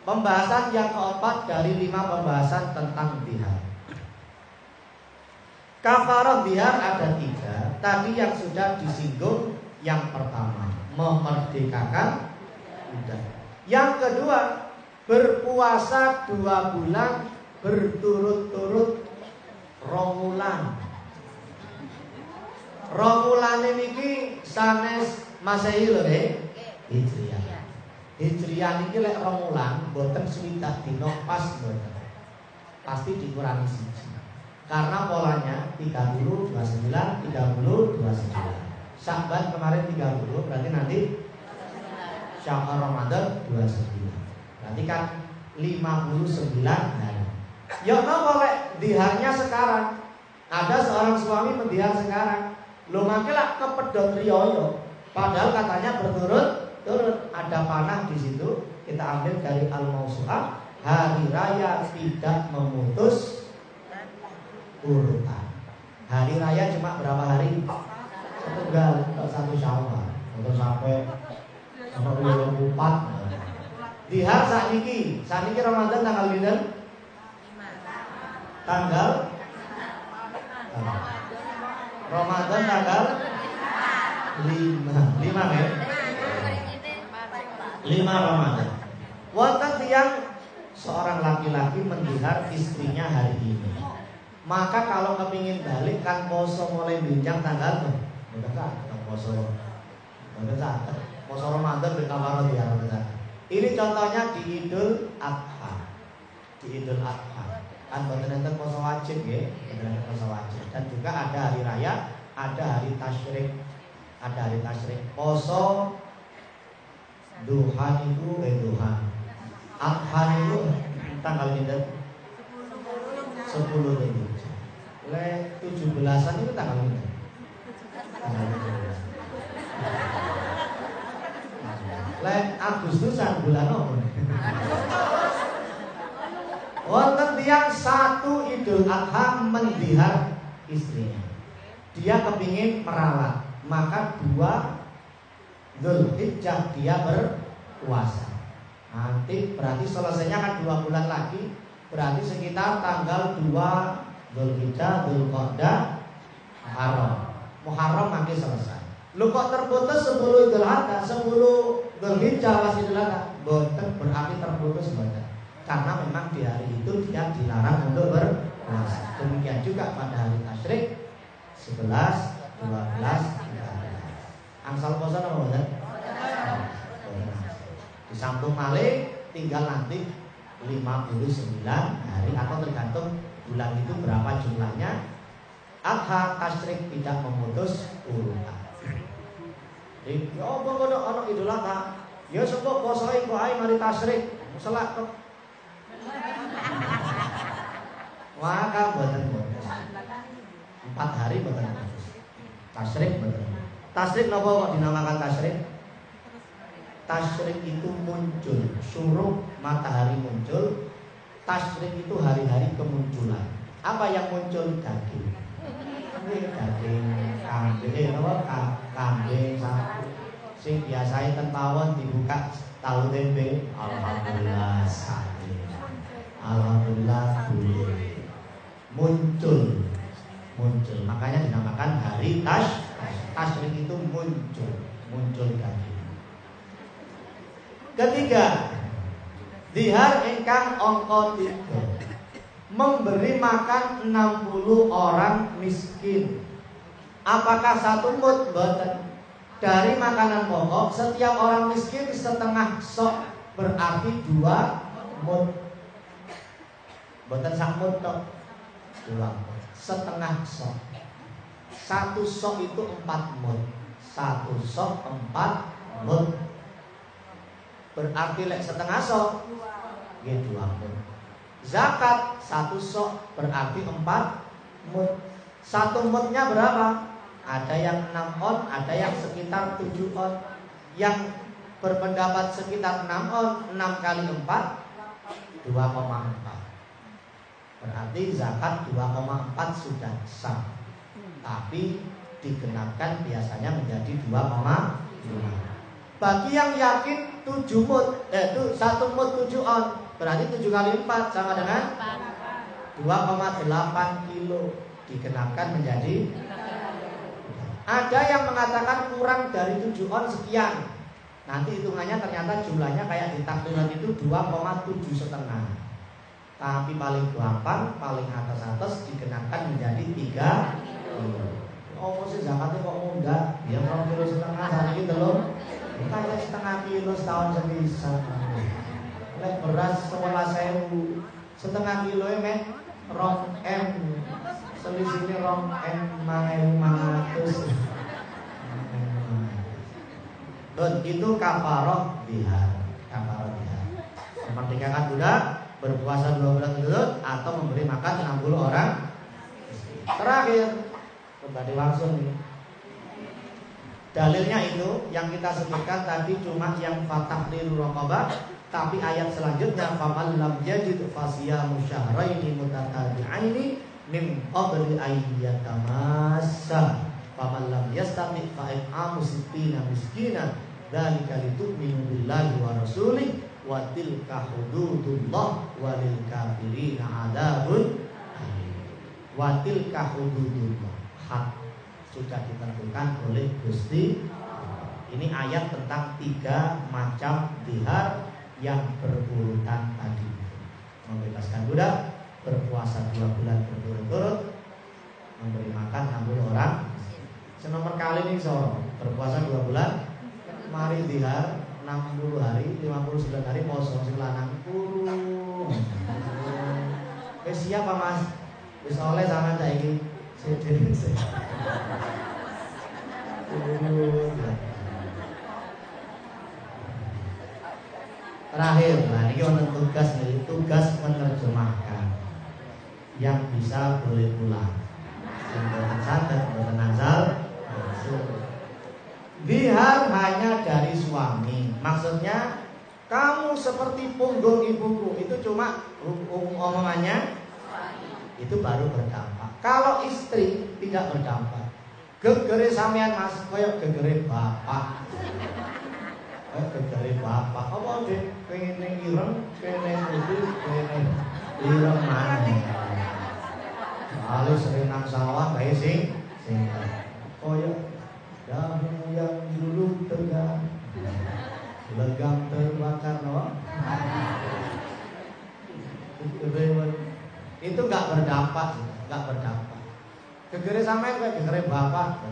pembahasan yang keempat dari lima pembahasan tentang bihar. Kafarah bihar ada tiga. Tadi yang sudah disinggung yang pertama memerdekakan budak. Yang kedua berpuasa dua bulan berturut-turut romulan. Romulan ini sanes Masehi lho nggih. Hijriah. Hijriah niki lek rong wulan mboten swidak dina pas mboten. Pasti dikurangi siji. Karena polanya 30 29 30 29. Syakban kemarin 30 berarti nanti Syawal Ramadan 29. Berarti kan 59 hari. Ya no lek diharnya sekarang. Ada seorang suami mendihar sekarang. Lo makilah kepedot riyoyo Padahal katanya berturut-turut ada panah di situ. Kita ambil dari Al-Mausu'ah Hari raya tidak memutus urutan Hari raya cuma berapa hari? Setunggal satu syawal. Untuk sampai Sampai bulan empat. Lihat saat ini Saat ini Ramadan tanggal ini Tanggal? Ramadan tanggal lima. Lima ya? Lima Ramadan. Wonten tiang seorang laki-laki mendihar istrinya hari ini maka kalau kepingin balik kan poso mulai bincang tanggal udah kan poso. Kan poso Ramadan di kamar dia ini contohnya di Idul Adha. Di Idul Adha. Kan benar poso wajib ya. Benar poso wajib. Dan juga ada hari raya ada hari tasyrik. Ada hari tasrik poso duhan itu eh duhan adhan itu tanggal ini sepuluh. Ribu tujuh belasan itu tanggal ini. Le Agustusan bulan apa wonten tiang satu idul adha mendihar istrinya. Dia kepingin meralat. Maka dua Zulhijjah dia berpuasa. Nanti berarti selesainya kan dua bulan lagi, berarti sekitar tanggal 2 Zulhijjah, Zulqa'dah, Muharram. Muharram nanti selesai. Lu kok terputus 10 Idul Adha, 10 Zulhijjah masih Idul Adha? Boten berarti terputus boten. Karena memang di hari itu dia dilarang untuk berpuasa. Demikian juga pada hari tasyrik 11, 12, Angsal poso apa mboten? Disambung malih tinggal nanti 59 hari atau tergantung bulan itu berapa jumlahnya. Adha tasrik tidak memutus urutan. Jadi, ya apa kono ana Idul Adha? Ya sebab posoe kok ae mari tasrik. Selak kok. Maka mboten mboten. Empat hari mboten Tasrik mboten. Tasrik napa kok dinamakan tasrik? Tasrik itu muncul, suruh matahari muncul Tasrik itu hari-hari kemunculan. Apa yang muncul daging? Daging kambing, eh? Kambing, sapi. Sing biasanya tentawon dibuka tahu tempe. Alhamdulillah sate. Alhamdulillah gulai. Muncul, muncul. Makanya dinamakan hari tas. Tasrik itu muncul, muncul daging. Ketiga, Dihar ingkang ongko tiga. Memberi makan 60 orang miskin. Apakah satu mut? Boten Dari makanan pokok Setiap orang miskin setengah sok Berarti dua mut. Boten sak mut tok. Dua mut. Setengah sok. Satu sok itu empat mut. Satu sok empat mut Berarti lek setengah sok. Ya dua mut Zakat satu sok berarti empat mut. Satu mutnya berapa? Ada yang enam on, ada yang sekitar tujuh on. Yang berpendapat sekitar enam on enam kali empat dua koma empat. Berarti zakat dua koma empat sudah sah. Tapi digenapkan biasanya menjadi dua koma lima. Bagi yang yakin 7 mut, eh, itu 1 mut 7 on, berarti 7 kali 4 sama dengan 2,8 kilo dikenakan menjadi ada yang mengatakan kurang dari 7 on sekian. Nanti hitungannya ternyata jumlahnya kayak di takdiran itu 2,7 setengah. Tapi paling gampang, paling atas atas dikenakan menjadi 3 kilo. Oh, sih zakatnya kok enggak? Dia mau kilo setengah saat ini belum kayak setengah kilo setahun sebisa lek beras sekolah sewu setengah kilo ini rong m selisihnya rong m mangai mangatus dan itu kafaroh bihar kafaroh bihar memerdekakan budak berpuasa dua bulan atau memberi makan 60 orang. Terakhir kembali langsung nih Dalilnya itu yang kita sebutkan tadi cuma yang fatah liru rokobah tapi ayat selanjutnya faman lam yajid fasiyamu syahraini mutatabi'aini min qabli ayyatamassa faman lam yastati fa it'amu sittina miskina dzalika litu'minu billahi wa rasulih wa tilka hududullah wa lil kafirina adzabun wa tilka hududullah hak sudah ditentukan oleh Gusti ini ayat tentang tiga macam dihar yang berurutan tadi. Membebaskan budak berpuasa dua bulan berturut-turut memberi makan 60 orang. Senomor kali ini so berpuasa dua bulan mari dihar 60 hari 59 hari poso sing lanang kurung wis siapa mas? Wis oleh sama saiki Terakhir, nah ini untuk tugas nih, tugas menerjemahkan yang bisa boleh pulang. Sadar, bukan nazar, Bihar hanya dari suami. Maksudnya kamu seperti punggung ibuku itu cuma omongannya itu baru berdampak. Kalau istri tidak berdampak. Gegere sampean Mas koyo gegere bapak. Eh gegere bapak. Apa dek pengen ning ireng, putih, pengen ireng mana? Lalu sering nang sawah bae sing sing dahu yang dulu tegang legam terbakar no itu nggak berdampak nggak berdampak. Gegere sampean kayak gegere bapak.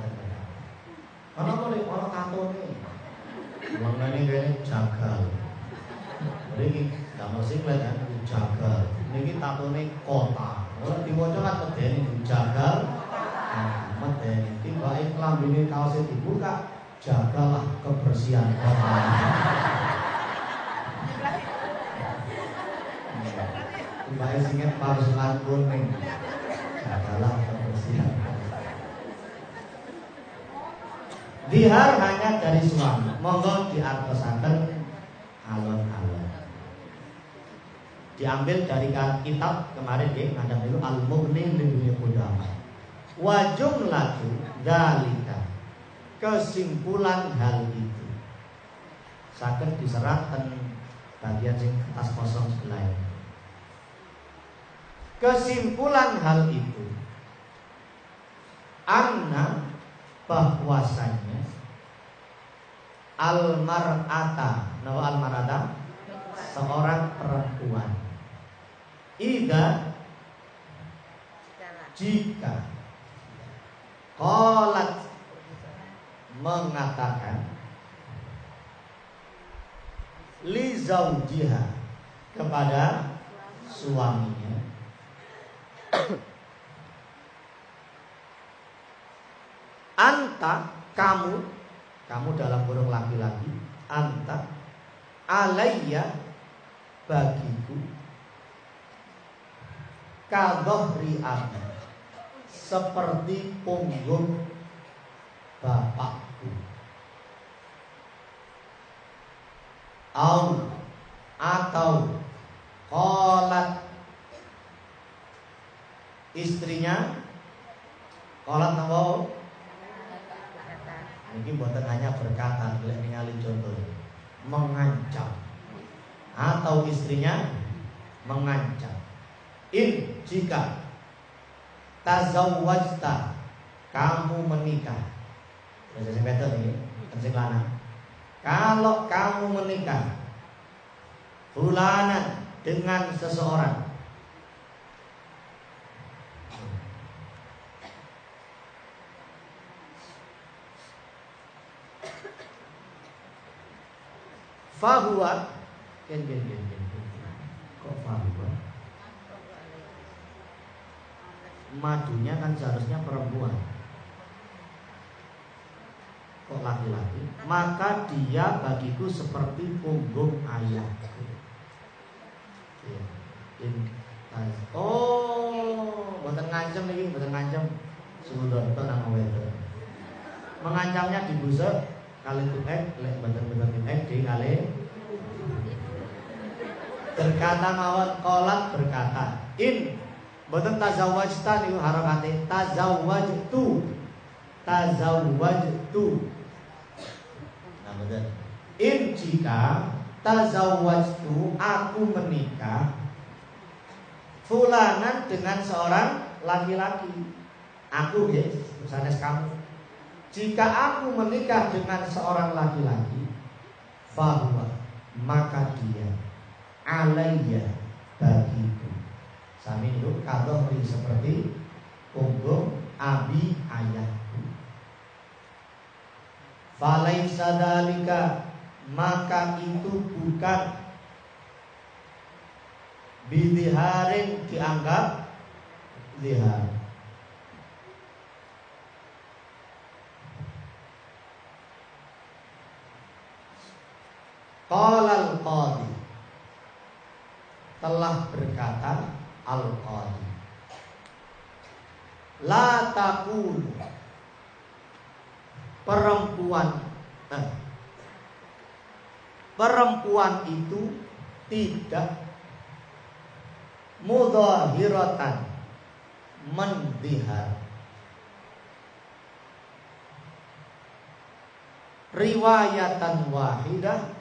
Ono apa nih? Ono. Wong ngene kene jagal. Mriki damel siklet kan jagal. Niki tatone kota. Ora diwaca kan medeni jagal. Nah, medeni timbake klambine kaosnya dibuka, jagalah kebersihan kota. Timbake singit parusan kuning adalah kebersihan. Dihar hanya dari suami. Monggo diartosaken alon-alon. diambil dari kitab kemarin ya ngadam itu Al-Mughni Libni Qudamah. Wa jumlatu dalika kesimpulan hal itu sakit diserat bagian sing atas kosong sebelah kesimpulan hal itu anna bahwasanya almar'ata nawa almar'ata? Seorang perempuan. Ida jika kolat mengatakan li zaujiha kepada suaminya anta kamu kamu dalam burung laki-laki anta alayya bagiku kadohri abi seperti punggung bapakku. Au atau kolat istrinya kolat nama ini buatan hanya berkata Bila ningali contoh. Mengancam. Atau istrinya Mengancam. In jika Tazawwajta Kamu menikah. Bahasa sing wedok iki, sing. Kalau kamu menikah fulanan dengan seseorang fahuwa. Gen gen gen gen kok fahuwa? Madunya kan seharusnya perempuan. Kok laki-laki? Maka dia bagiku seperti punggung ayahku ya. oh buatan ngancam lagi buatan ngancam sudah itu nama wedo mengancamnya di busuk kali itu ek lek buatan buatan ek di kali berkata mawon kolat berkata in buatan tazawwajta niku harakate tazawwajtu tazawwajtu betul. In jika tazawwajtu aku menikah fulanan dengan seorang laki-laki. Aku ya, misalnya kamu. Jika aku menikah dengan seorang laki-laki, bahwa maka dia alayya bagiku. Sami itu kadohri seperti punggung abi ayahku. Falaisa dalika maka itu bukan bidiharin dianggap zihar. La takunu perempuan eh, perempuan itu tidak mudahiratan mendihar. Riwayatan wahidah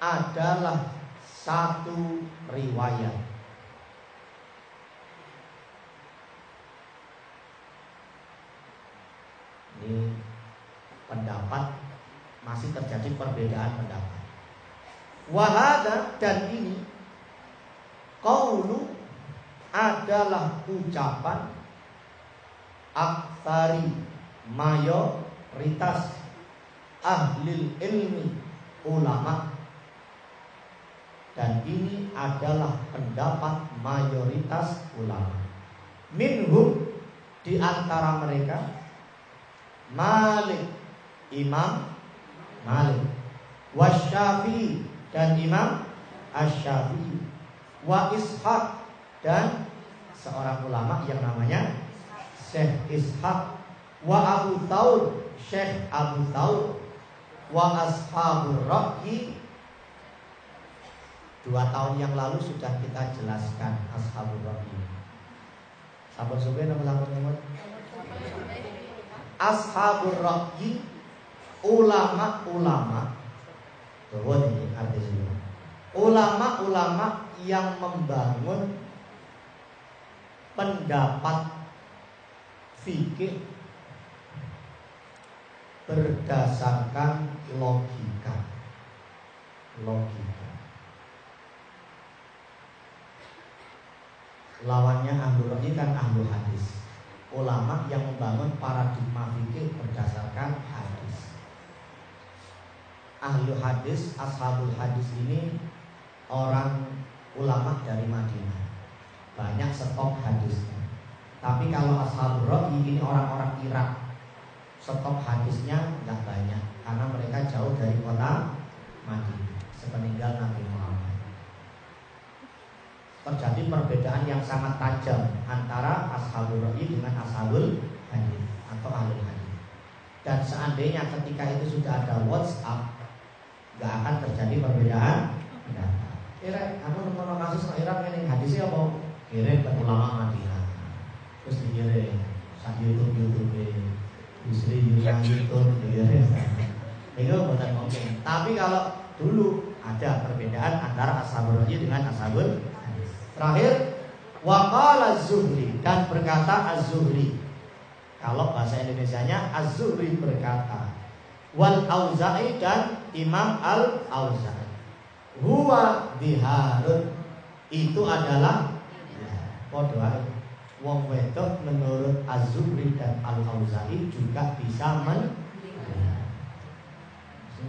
adalah satu riwayat ini pendapat masih terjadi perbedaan pendapat. Wahada dan ini kaulu adalah ucapan aktari mayoritas ahli ilmi ulama dan ini adalah pendapat mayoritas ulama minhum di antara mereka Malik. Imam Malik. Wasyafi dan Imam Asyafi Wa Ishaq dan seorang ulama yang namanya Syekh Ishaq. Wa Abu Thawr Syekh Abu Thawr Wa Ashabur Raqi. Dua tahun yang lalu sudah kita jelaskan Ashabul Rahim. Sahabat Subi nama Muhammad? Ashabul Rahim ulama-ulama Bahwa ini Ulama-ulama yang membangun pendapat fikih berdasarkan logika. Logika. Lawannya ahlu ini kan ahlu hadis. Ulama yang membangun paradigma fikih berdasarkan hadis. Ahlu hadis, ashabul hadis ini orang ulama dari Madinah. Banyak stok hadisnya. Tapi kalau ashabul rohi ini orang-orang Irak stok hadisnya nggak banyak karena mereka jauh dari kota Madinah sepeninggal Nabi Muhammad. Terjadi perbedaan yang sangat tajam antara ashabul ra'i dengan ashabul hadis atau ahli hadis. Dan seandainya ketika itu sudah ada WhatsApp, nggak akan terjadi perbedaan pendapat. Irak, nemu kasus nang Irak ini hadisnya apa? Kirim ke ulama Madinah. Terus dikirim, sak YouTube YouTube istri yang itu ya itu bukan mungkin tapi kalau dulu ada perbedaan antara ashabul hadis dengan ashabul terakhir waqala zuhri dan berkata az-zuhri. Kalau bahasa Indonesia-nya az-zuhri berkata wal auza'i dan imam al auza'i huwa biharun itu adalah ya, wong wedok menurut Az-Zuhri dan Al-Auza'i juga bisa men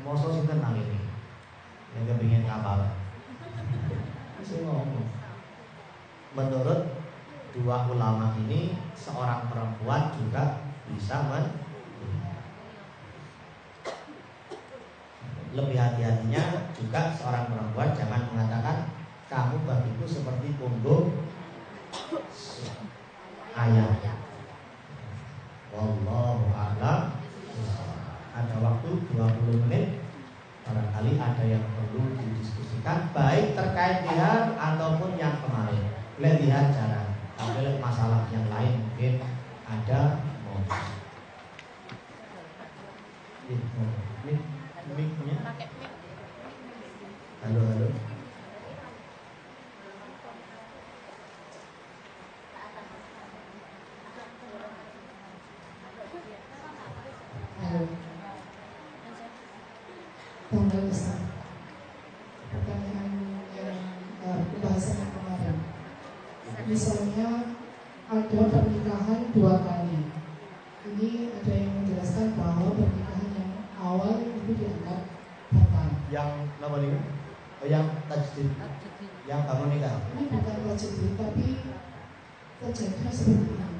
Moso sih tenang ini? Yang kepingin kapal. Masih ngomong Menurut dua ulama ini Seorang perempuan juga bisa men Lebih hati-hatinya juga seorang perempuan Jangan mengatakan Kamu bagiku seperti punggung ayat. Wallahu a'lam. Ada waktu 20 menit. Barangkali ada yang perlu didiskusikan baik terkait jihad ataupun yang kemarin. Lihat cara. Tapi masalah yang lain mungkin ada mau. Halo, halo.
Bangga besar Pertanyaan yang uh, pembahasan yang kemarin Misalnya ada pernikahan dua kali. Ini ada yang menjelaskan bahwa pernikahan yang awal itu dianggap batal.
Yang nama ini? Oh, yang tajdid Yang kamu nikah.
Ini bukan tajdid tapi terjadi seperti ini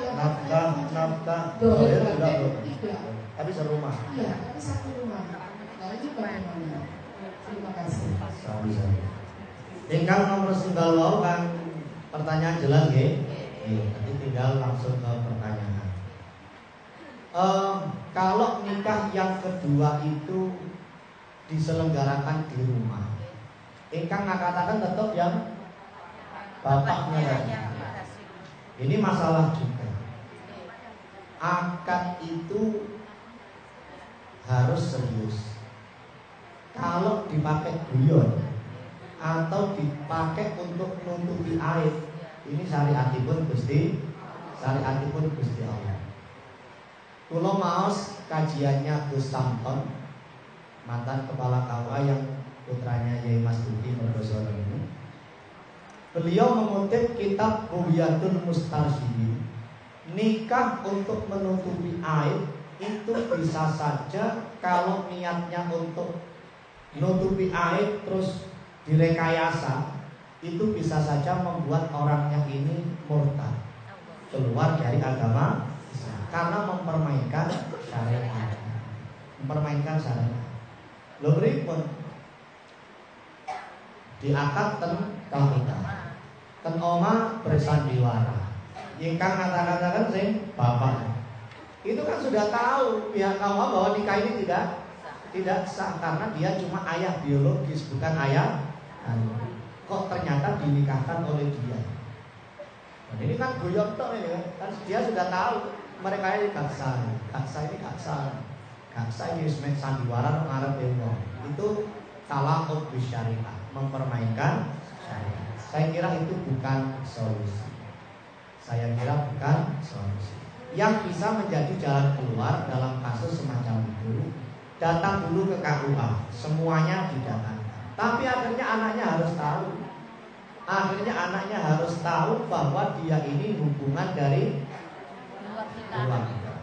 nafkah
nafkah.
Dohir tidak
tapi serumah
iya tapi satu rumah. Nah ini bagaimana? Terima kasih.
Sami-sami. Ingkang nomor setunggal wau kan pertanyaan jelas ya. nanti tinggal langsung ke pertanyaan. Um, kalau nikah yang kedua itu diselenggarakan di rumah, ingkang katakan tetap yang bapaknya. Ini masalah juga. Akad itu harus serius. Kalau dipakai guyon atau dipakai untuk menutupi air, ini syariatipun Gusti, syariatipun Gusti Allah. Kulo maos kajiannya Gus Samton, mantan kepala KUA yang putranya Yai Mas Duki ini. Beliau mengutip kitab Buhyatul Mustarsyidin. Nikah untuk menutupi air itu bisa saja kalau niatnya untuk nutupi aib terus direkayasa itu bisa saja membuat orangnya ini murtad. Keluar dari agama karena mempermainkan syariat. Mempermainkan syariat. Lo pun diakad ten kita ten oma bersandiwara ingkang kata-katakan sing bapak. Itu kan sudah tahu pihak kaum bahwa nikah ini tidak tidak sah karena dia cuma ayah biologis bukan ayah. Kok ternyata dinikahkan oleh dia? Ini kan goyok toh ini kan dia sudah tahu mereka ini gak sah. Ini gak sah. Ini semen sandiwara ngarep ilmu itu salah syariah mempermainkan syariah. Saya kira itu bukan solusi saya kira bukan solusi yang bisa menjadi jalan keluar dalam kasus semacam itu datang dulu ke KUA, semuanya didatangkan. Tapi akhirnya anaknya harus tahu. Akhirnya anaknya harus tahu bahwa dia ini hubungan dari keluarga.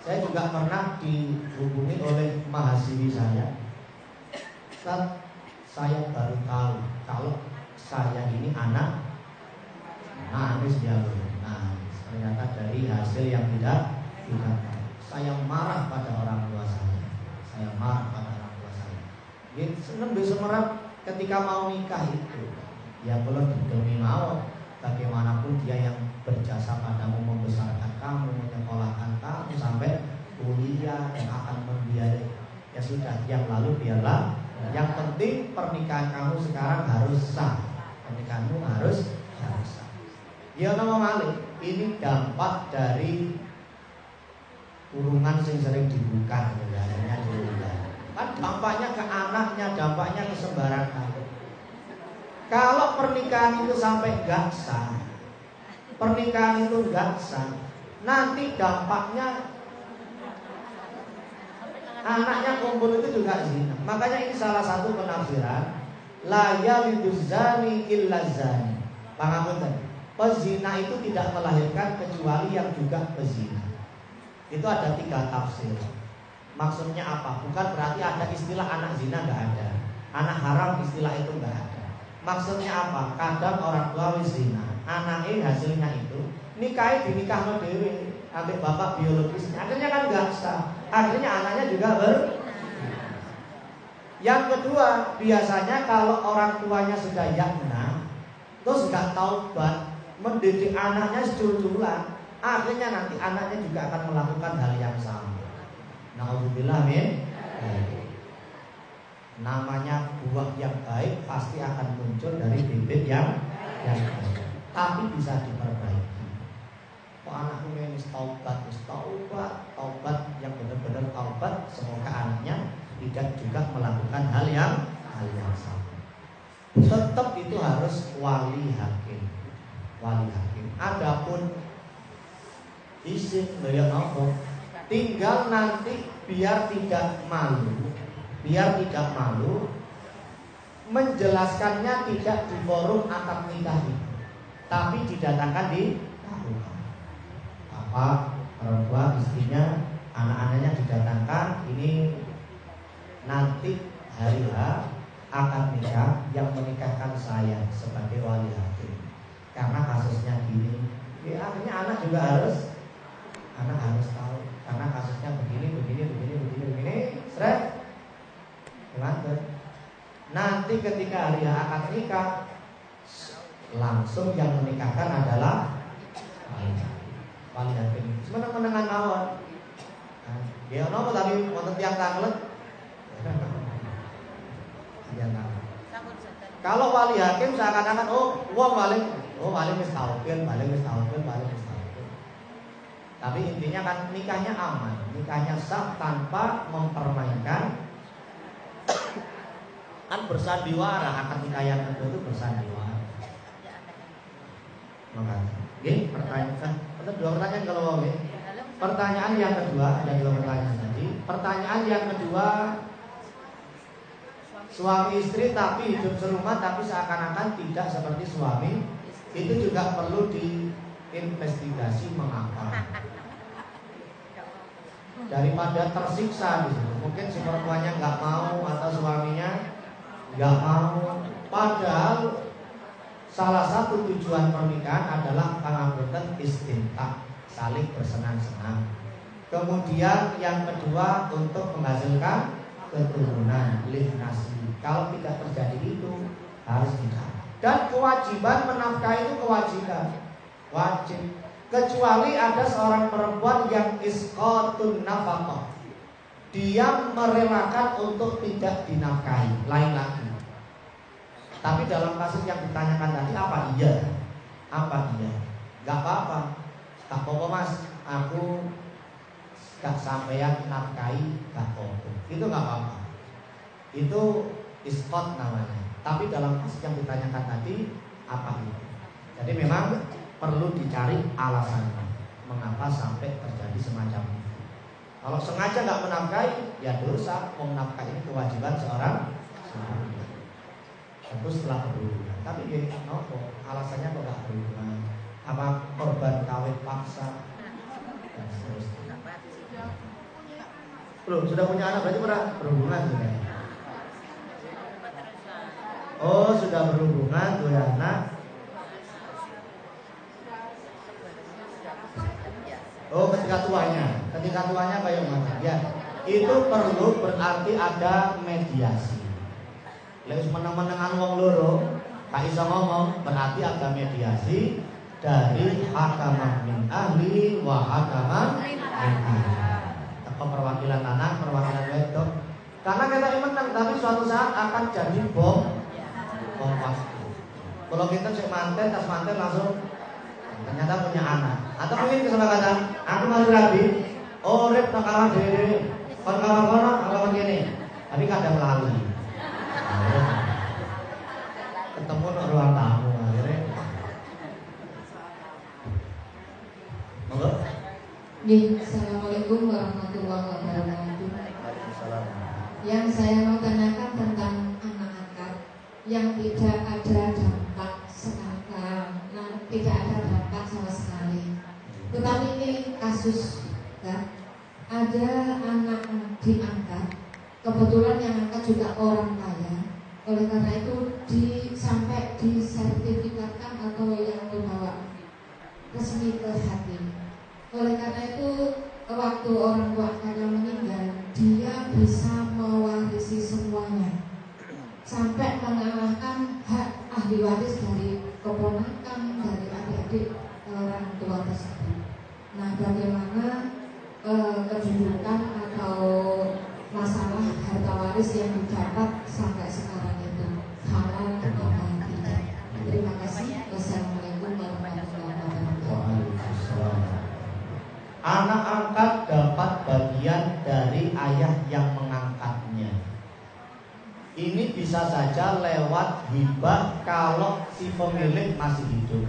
Saya juga pernah dihubungi oleh mahasiswi saya. Saat saya baru tahu kalau saya ini anak nangis dia nangis. Ternyata dari hasil yang tidak tidak saya marah pada orang tua saya saya marah pada orang tua saya. Dia senang besok merah ketika mau nikah itu. Ya belum demi mau bagaimanapun dia yang berjasa padamu membesarkan kamu, menyekolahkan kamu sampai kuliah yang akan membiayai. Ya sudah, yang lalu biarlah. Yang penting pernikahan kamu sekarang harus sah. Pernikahanmu harus harus sah. Ya nama Malik, ini dampak dari kurungan yang sering dibuka sebenarnya kan dampaknya ke anaknya dampaknya ke sembarangan. Kalau pernikahan itu sampai gak sah pernikahan itu gak sah nanti dampaknya anaknya kumpul itu juga zina. Makanya ini salah satu penafsiran la yaliduzani illa zani. Pangapunten pezina itu tidak melahirkan kecuali yang juga pezina itu ada tiga tafsir. Maksudnya apa? Bukan berarti ada istilah anak zina nggak ada. Anak haram istilah itu nggak ada. Maksudnya apa? Kadang orang tua zina, anaknya hasilnya itu nikahi dinikah lo dewi, ambil bapak biologisnya. Akhirnya kan nggak sah. Akhirnya anaknya juga ber. Yang kedua, biasanya kalau orang tuanya sudah yakna, terus nggak taubat, mendidik anaknya secul-culan, Akhirnya nanti anaknya juga akan melakukan hal yang sama. Nauzubillah min. Namanya buah yang baik pasti akan muncul dari bibit yang yang baik. Tapi bisa diperbaiki. Kok anakku ini taubat, taubat, taubat yang benar-benar taubat, semoga anaknya tidak juga melakukan hal yang hal yang sama. Tetap itu harus wali hakim wali hakim. Adapun isim beliau nopo tinggal nanti biar tidak malu, biar tidak malu menjelaskannya tidak di forum akad nikah itu, tapi didatangkan di apa? Perempuan istrinya anak-anaknya didatangkan ini nanti hari H akan nikah yang menikahkan saya sebagai wali hakim karena kasusnya gini. Ya akhirnya anak juga harus anak harus tahu. Karena kasusnya begini begini begini begini begini. Seret. Lanjut. Nanti ketika hari H akan nikah langsung yang menikahkan adalah wali wali hakim sebenarnya menengan mawon. Dia nopo tadi wonten tiang tanglet. Kalau wali hakim seakan-akan oh wong paling oh paling wis paling wis paling wis. Tapi intinya kan nikahnya aman, nikahnya sah tanpa mempermainkan kan bersandiwara akan nikah yang kedua itu bersandiwara. Makanya, Oke, pertanyaan, ada dua pertanyaan kalau mau Pertanyaan yang kedua, ada dua pertanyaan tadi. Pertanyaan yang kedua, suami istri tapi hidup serumah tapi seakan-akan tidak seperti suami, itu juga perlu diinvestigasi mengapa. Daripada tersiksa di situ, mungkin si perempuannya nggak mau atau suaminya nggak mau. Padahal salah satu tujuan pernikahan adalah pengambilan istinta saling bersenang-senang. Kemudian yang kedua untuk menghasilkan keturunan nasi. Kalau tidak terjadi itu harus nikah. Dan kewajiban menafkahi itu kewajiban wajib. Kecuali ada seorang perempuan yang iskotun nafkah. Dia merelakan untuk tidak dinafkahi, lain lagi. Tapi dalam kasus yang ditanyakan tadi apa iya? Apa iya? Gak apa-apa Tak apa mas, aku gak sampean nafkahi gak apa Itu gak apa-apa. Itu iskot namanya. Tapi dalam kasus yang ditanyakan tadi apa itu? Jadi memang perlu dicari alasannya mengapa sampai terjadi semacam itu. Kalau sengaja nggak menafkahi, ya dosa. Menafkahi ini kewajiban seorang Tentu setelah berhubungan. Tapi ya, nopo, alasannya kok nggak berhubungan? apa korban kawin paksa dan seterusnya. Belum sudah punya anak berarti pernah berhubungan sudah. Oh sudah berhubungan tuh ya anak. Oh ketika tuanya, ketika tuanya kayak mana? Ya itu perlu berarti ada mediasi. Lalu menang-menangan wong loro, tak bisa ngomong, berarti ada mediasi dari hakaman min ahli wa hakaman min ahli. Apa perwakilan anak, perwakilan wedok. Karena kita menang, tapi suatu saat akan jadi bom, waktu. Kalau kita cek manten, tas manten langsung ternyata punya anak. Atau mungkin kesepakatan, aku masih rabi, oh rep tak kalah dede, kon kalah kono, kalah gini. Tapi kadang melalui. Ketemu di ruang tamu.
Assalamualaikum warahmatullahi wabarakatuh. Yang saya mau yang tidak ada dampak sekarang, nah, tidak ada dampak sama sekali. Tetapi ini kasus, kan? Ada anak diangkat, kebetulan yang angkat juga orang kaya. Oleh karena itu di, sampai disertifikatkan atau yang membawa resmi ke hakim oleh karena itu waktu orang tua kaya meninggal dia bisa sampai mengalahkan hak ahli waris dari keponakan dari adik-adik orang tua tersebut. Nah, bagaimana eh, kedudukan atau masalah harta waris yang didapat sampai sekarang itu halal atau tidak? Terima kasih. Wassalamualaikum warahmatullahi wabarakatuh.
Anak angkat dapat bagian dari ayah yang mengangkatnya. Ini bisa saja lewat hibah kalau si pemilik masih hidup.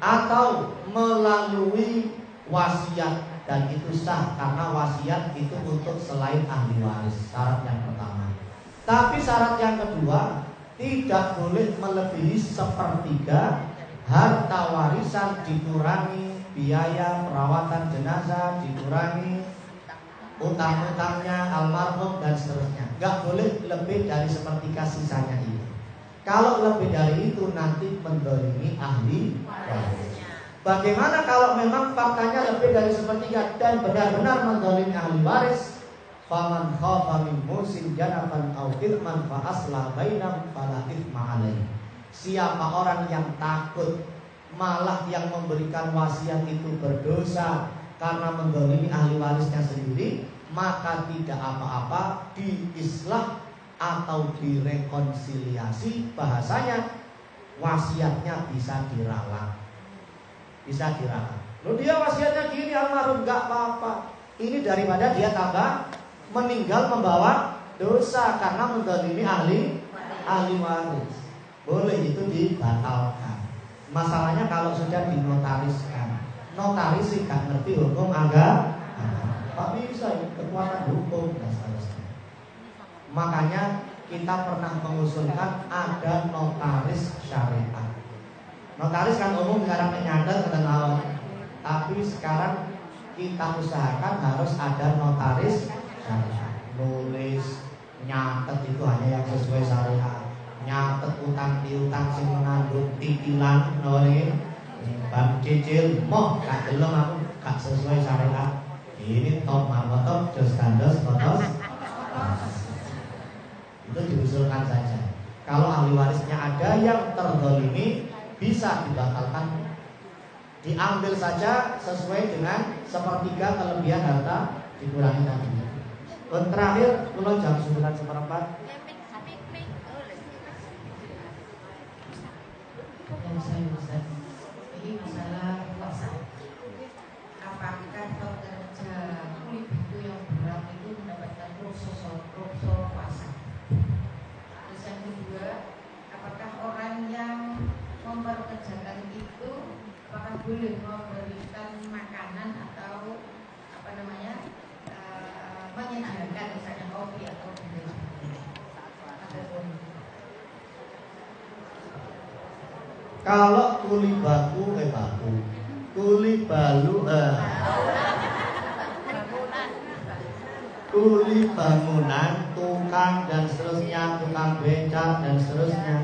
atau melalui wasiat dan itu sah karena wasiat itu untuk selain ahli waris syarat yang pertama tapi syarat yang kedua tidak boleh melebihi sepertiga harta warisan dikurangi biaya perawatan jenazah dikurangi utang-utangnya almarhum dan seterusnya. Nggak boleh lebih dari sepertiga sisanya itu. Kalau lebih dari itu nanti mendolimi ahli waris. Bagaimana kalau memang faktanya lebih dari sepertiga dan benar-benar mendolimi ahli waris? Faman khafa min musin janapan au ithman fa asla bainam fala Siapa orang yang takut malah yang memberikan wasiat itu berdosa karena mendolimi ahli warisnya sendiri, maka tidak apa-apa diislah atau direkonsiliasi bahasanya wasiatnya bisa diralat bisa diralat. Lo dia wasiatnya gini almarhum nggak apa-apa. Ini daripada dia tambah meninggal membawa dosa karena mendolimi ahli ahli waris. Boleh itu dibatalkan. Masalahnya kalau sudah dinotariskan, notaris sih gak ngerti hukum agama. Pak bisa kekuatan hukum dan seterusnya. Makanya kita pernah mengusulkan ada notaris syariat. Notaris kan umum sekarang menyadat kenal Tapi sekarang kita usahakan harus ada notaris syariah Nulis, nyatet itu hanya yang sesuai syariat Nyatet utang piutang sing mengandung titilan nore Bang cicil, moh gak belum aku gak sesuai syariat. Ini top mama top, jos kandos, kotos Itu diusulkan saja. Kalau ahli warisnya ada yang terdolimi bisa dibatalkan. Diambil saja sesuai dengan sepertiga kelebihan harta dikurangi tadi. Dan terakhir, pulau jam 9 seperempat.
Yang saya masalah puasa. Apakah pekerja kulit itu yang berat itu mendapatkan rukso rukso puasa? Terus yang kedua, apakah orang yang memperkerjakan itu apakah boleh memberikan makanan atau apa namanya uh, menyediakan misalnya kopi atau benda
kalau kuli baku eh baku. Kuli balu eh. Kuli bangunan tukang dan seterusnya tukang becak dan seterusnya.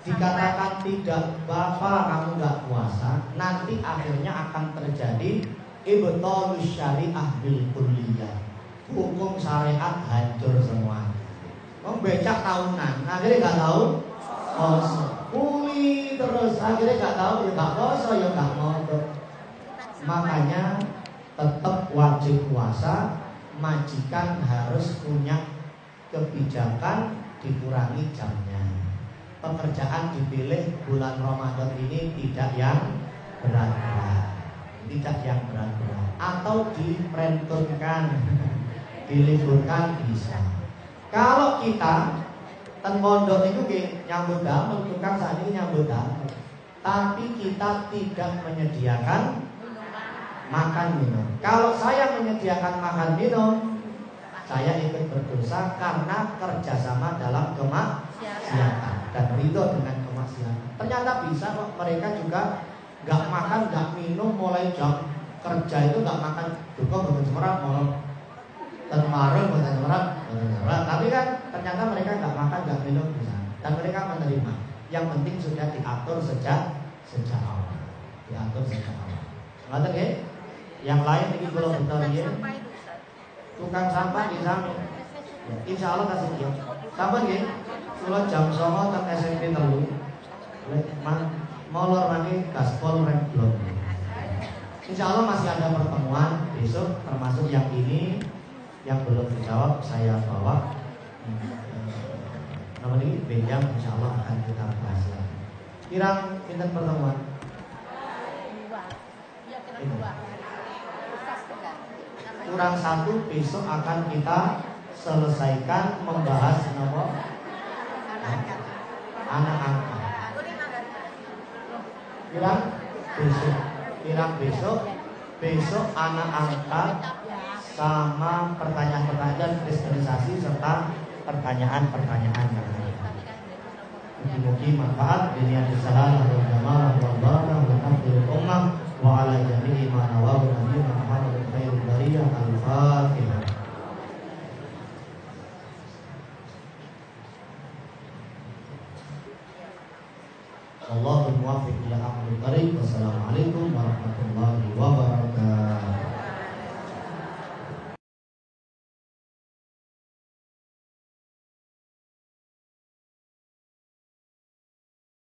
Dikatakan tidak bapak kamu nggak puasa. Nanti akhirnya akan terjadi ibtalus syariah bil kulliyah. Hukum syariat hancur semua. Membecak tahunan akhirnya nggak tahu puasa kuli terus. Akhirnya nggak tahu ya nggak puasa ya nggak mau makanya tetap wajib puasa. Majikan harus punya kebijakan dikurangi jamnya. Pekerjaan dipilih bulan Ramadan ini tidak yang berat-berat. Tidak yang berat-berat. Atau diperentunkan diliburkan bisa. Kalau kita ten pondok itu nyambut damel tukang saat ini nyambut damel. Tapi kita tidak menyediakan makan minum. Kalau saya menyediakan makan minum saya ikut berdosa karena kerjasama dalam kemaksiatan dan ridho dengan kemaksiatan. Ternyata bisa kok mereka juga nggak makan, nggak minum mulai jam kerja itu nggak makan. Juga betul semerap mau termarun bukan semerap tapi kan ternyata mereka nggak makan nggak minum bisa dan mereka menerima. Yang penting sudah diatur sejak sejak awal. Diatur sejak awal. Ngerti ya yang lain ini belum betul ya tukang sampah di sana insya Allah kasih dia. Sampah ya Kula jam songo teng SMP telu. Molor lagi gaspol rek blok. Insya Allah masih ada pertemuan besok termasuk yang ini yang belum dijawab saya bawa. Nama ini Benjam Insya Allah akan kita bahas lagi. Kirang pinter pertemuan. Kurang satu besok akan kita selesaikan membahas nomor anak angkat. Bilang besok kirang besok besok anak angkat sama pertanyaan-pertanyaan kristenisasi serta pertanyaan-pertanyaan yang lain. Mugi-mugi manfaat wa ala jami'i ma nabi Muhammad al-Fatihah. Muwaffiq ila thariq. Wassalamualaikum warahmatullahi wabarakatuh.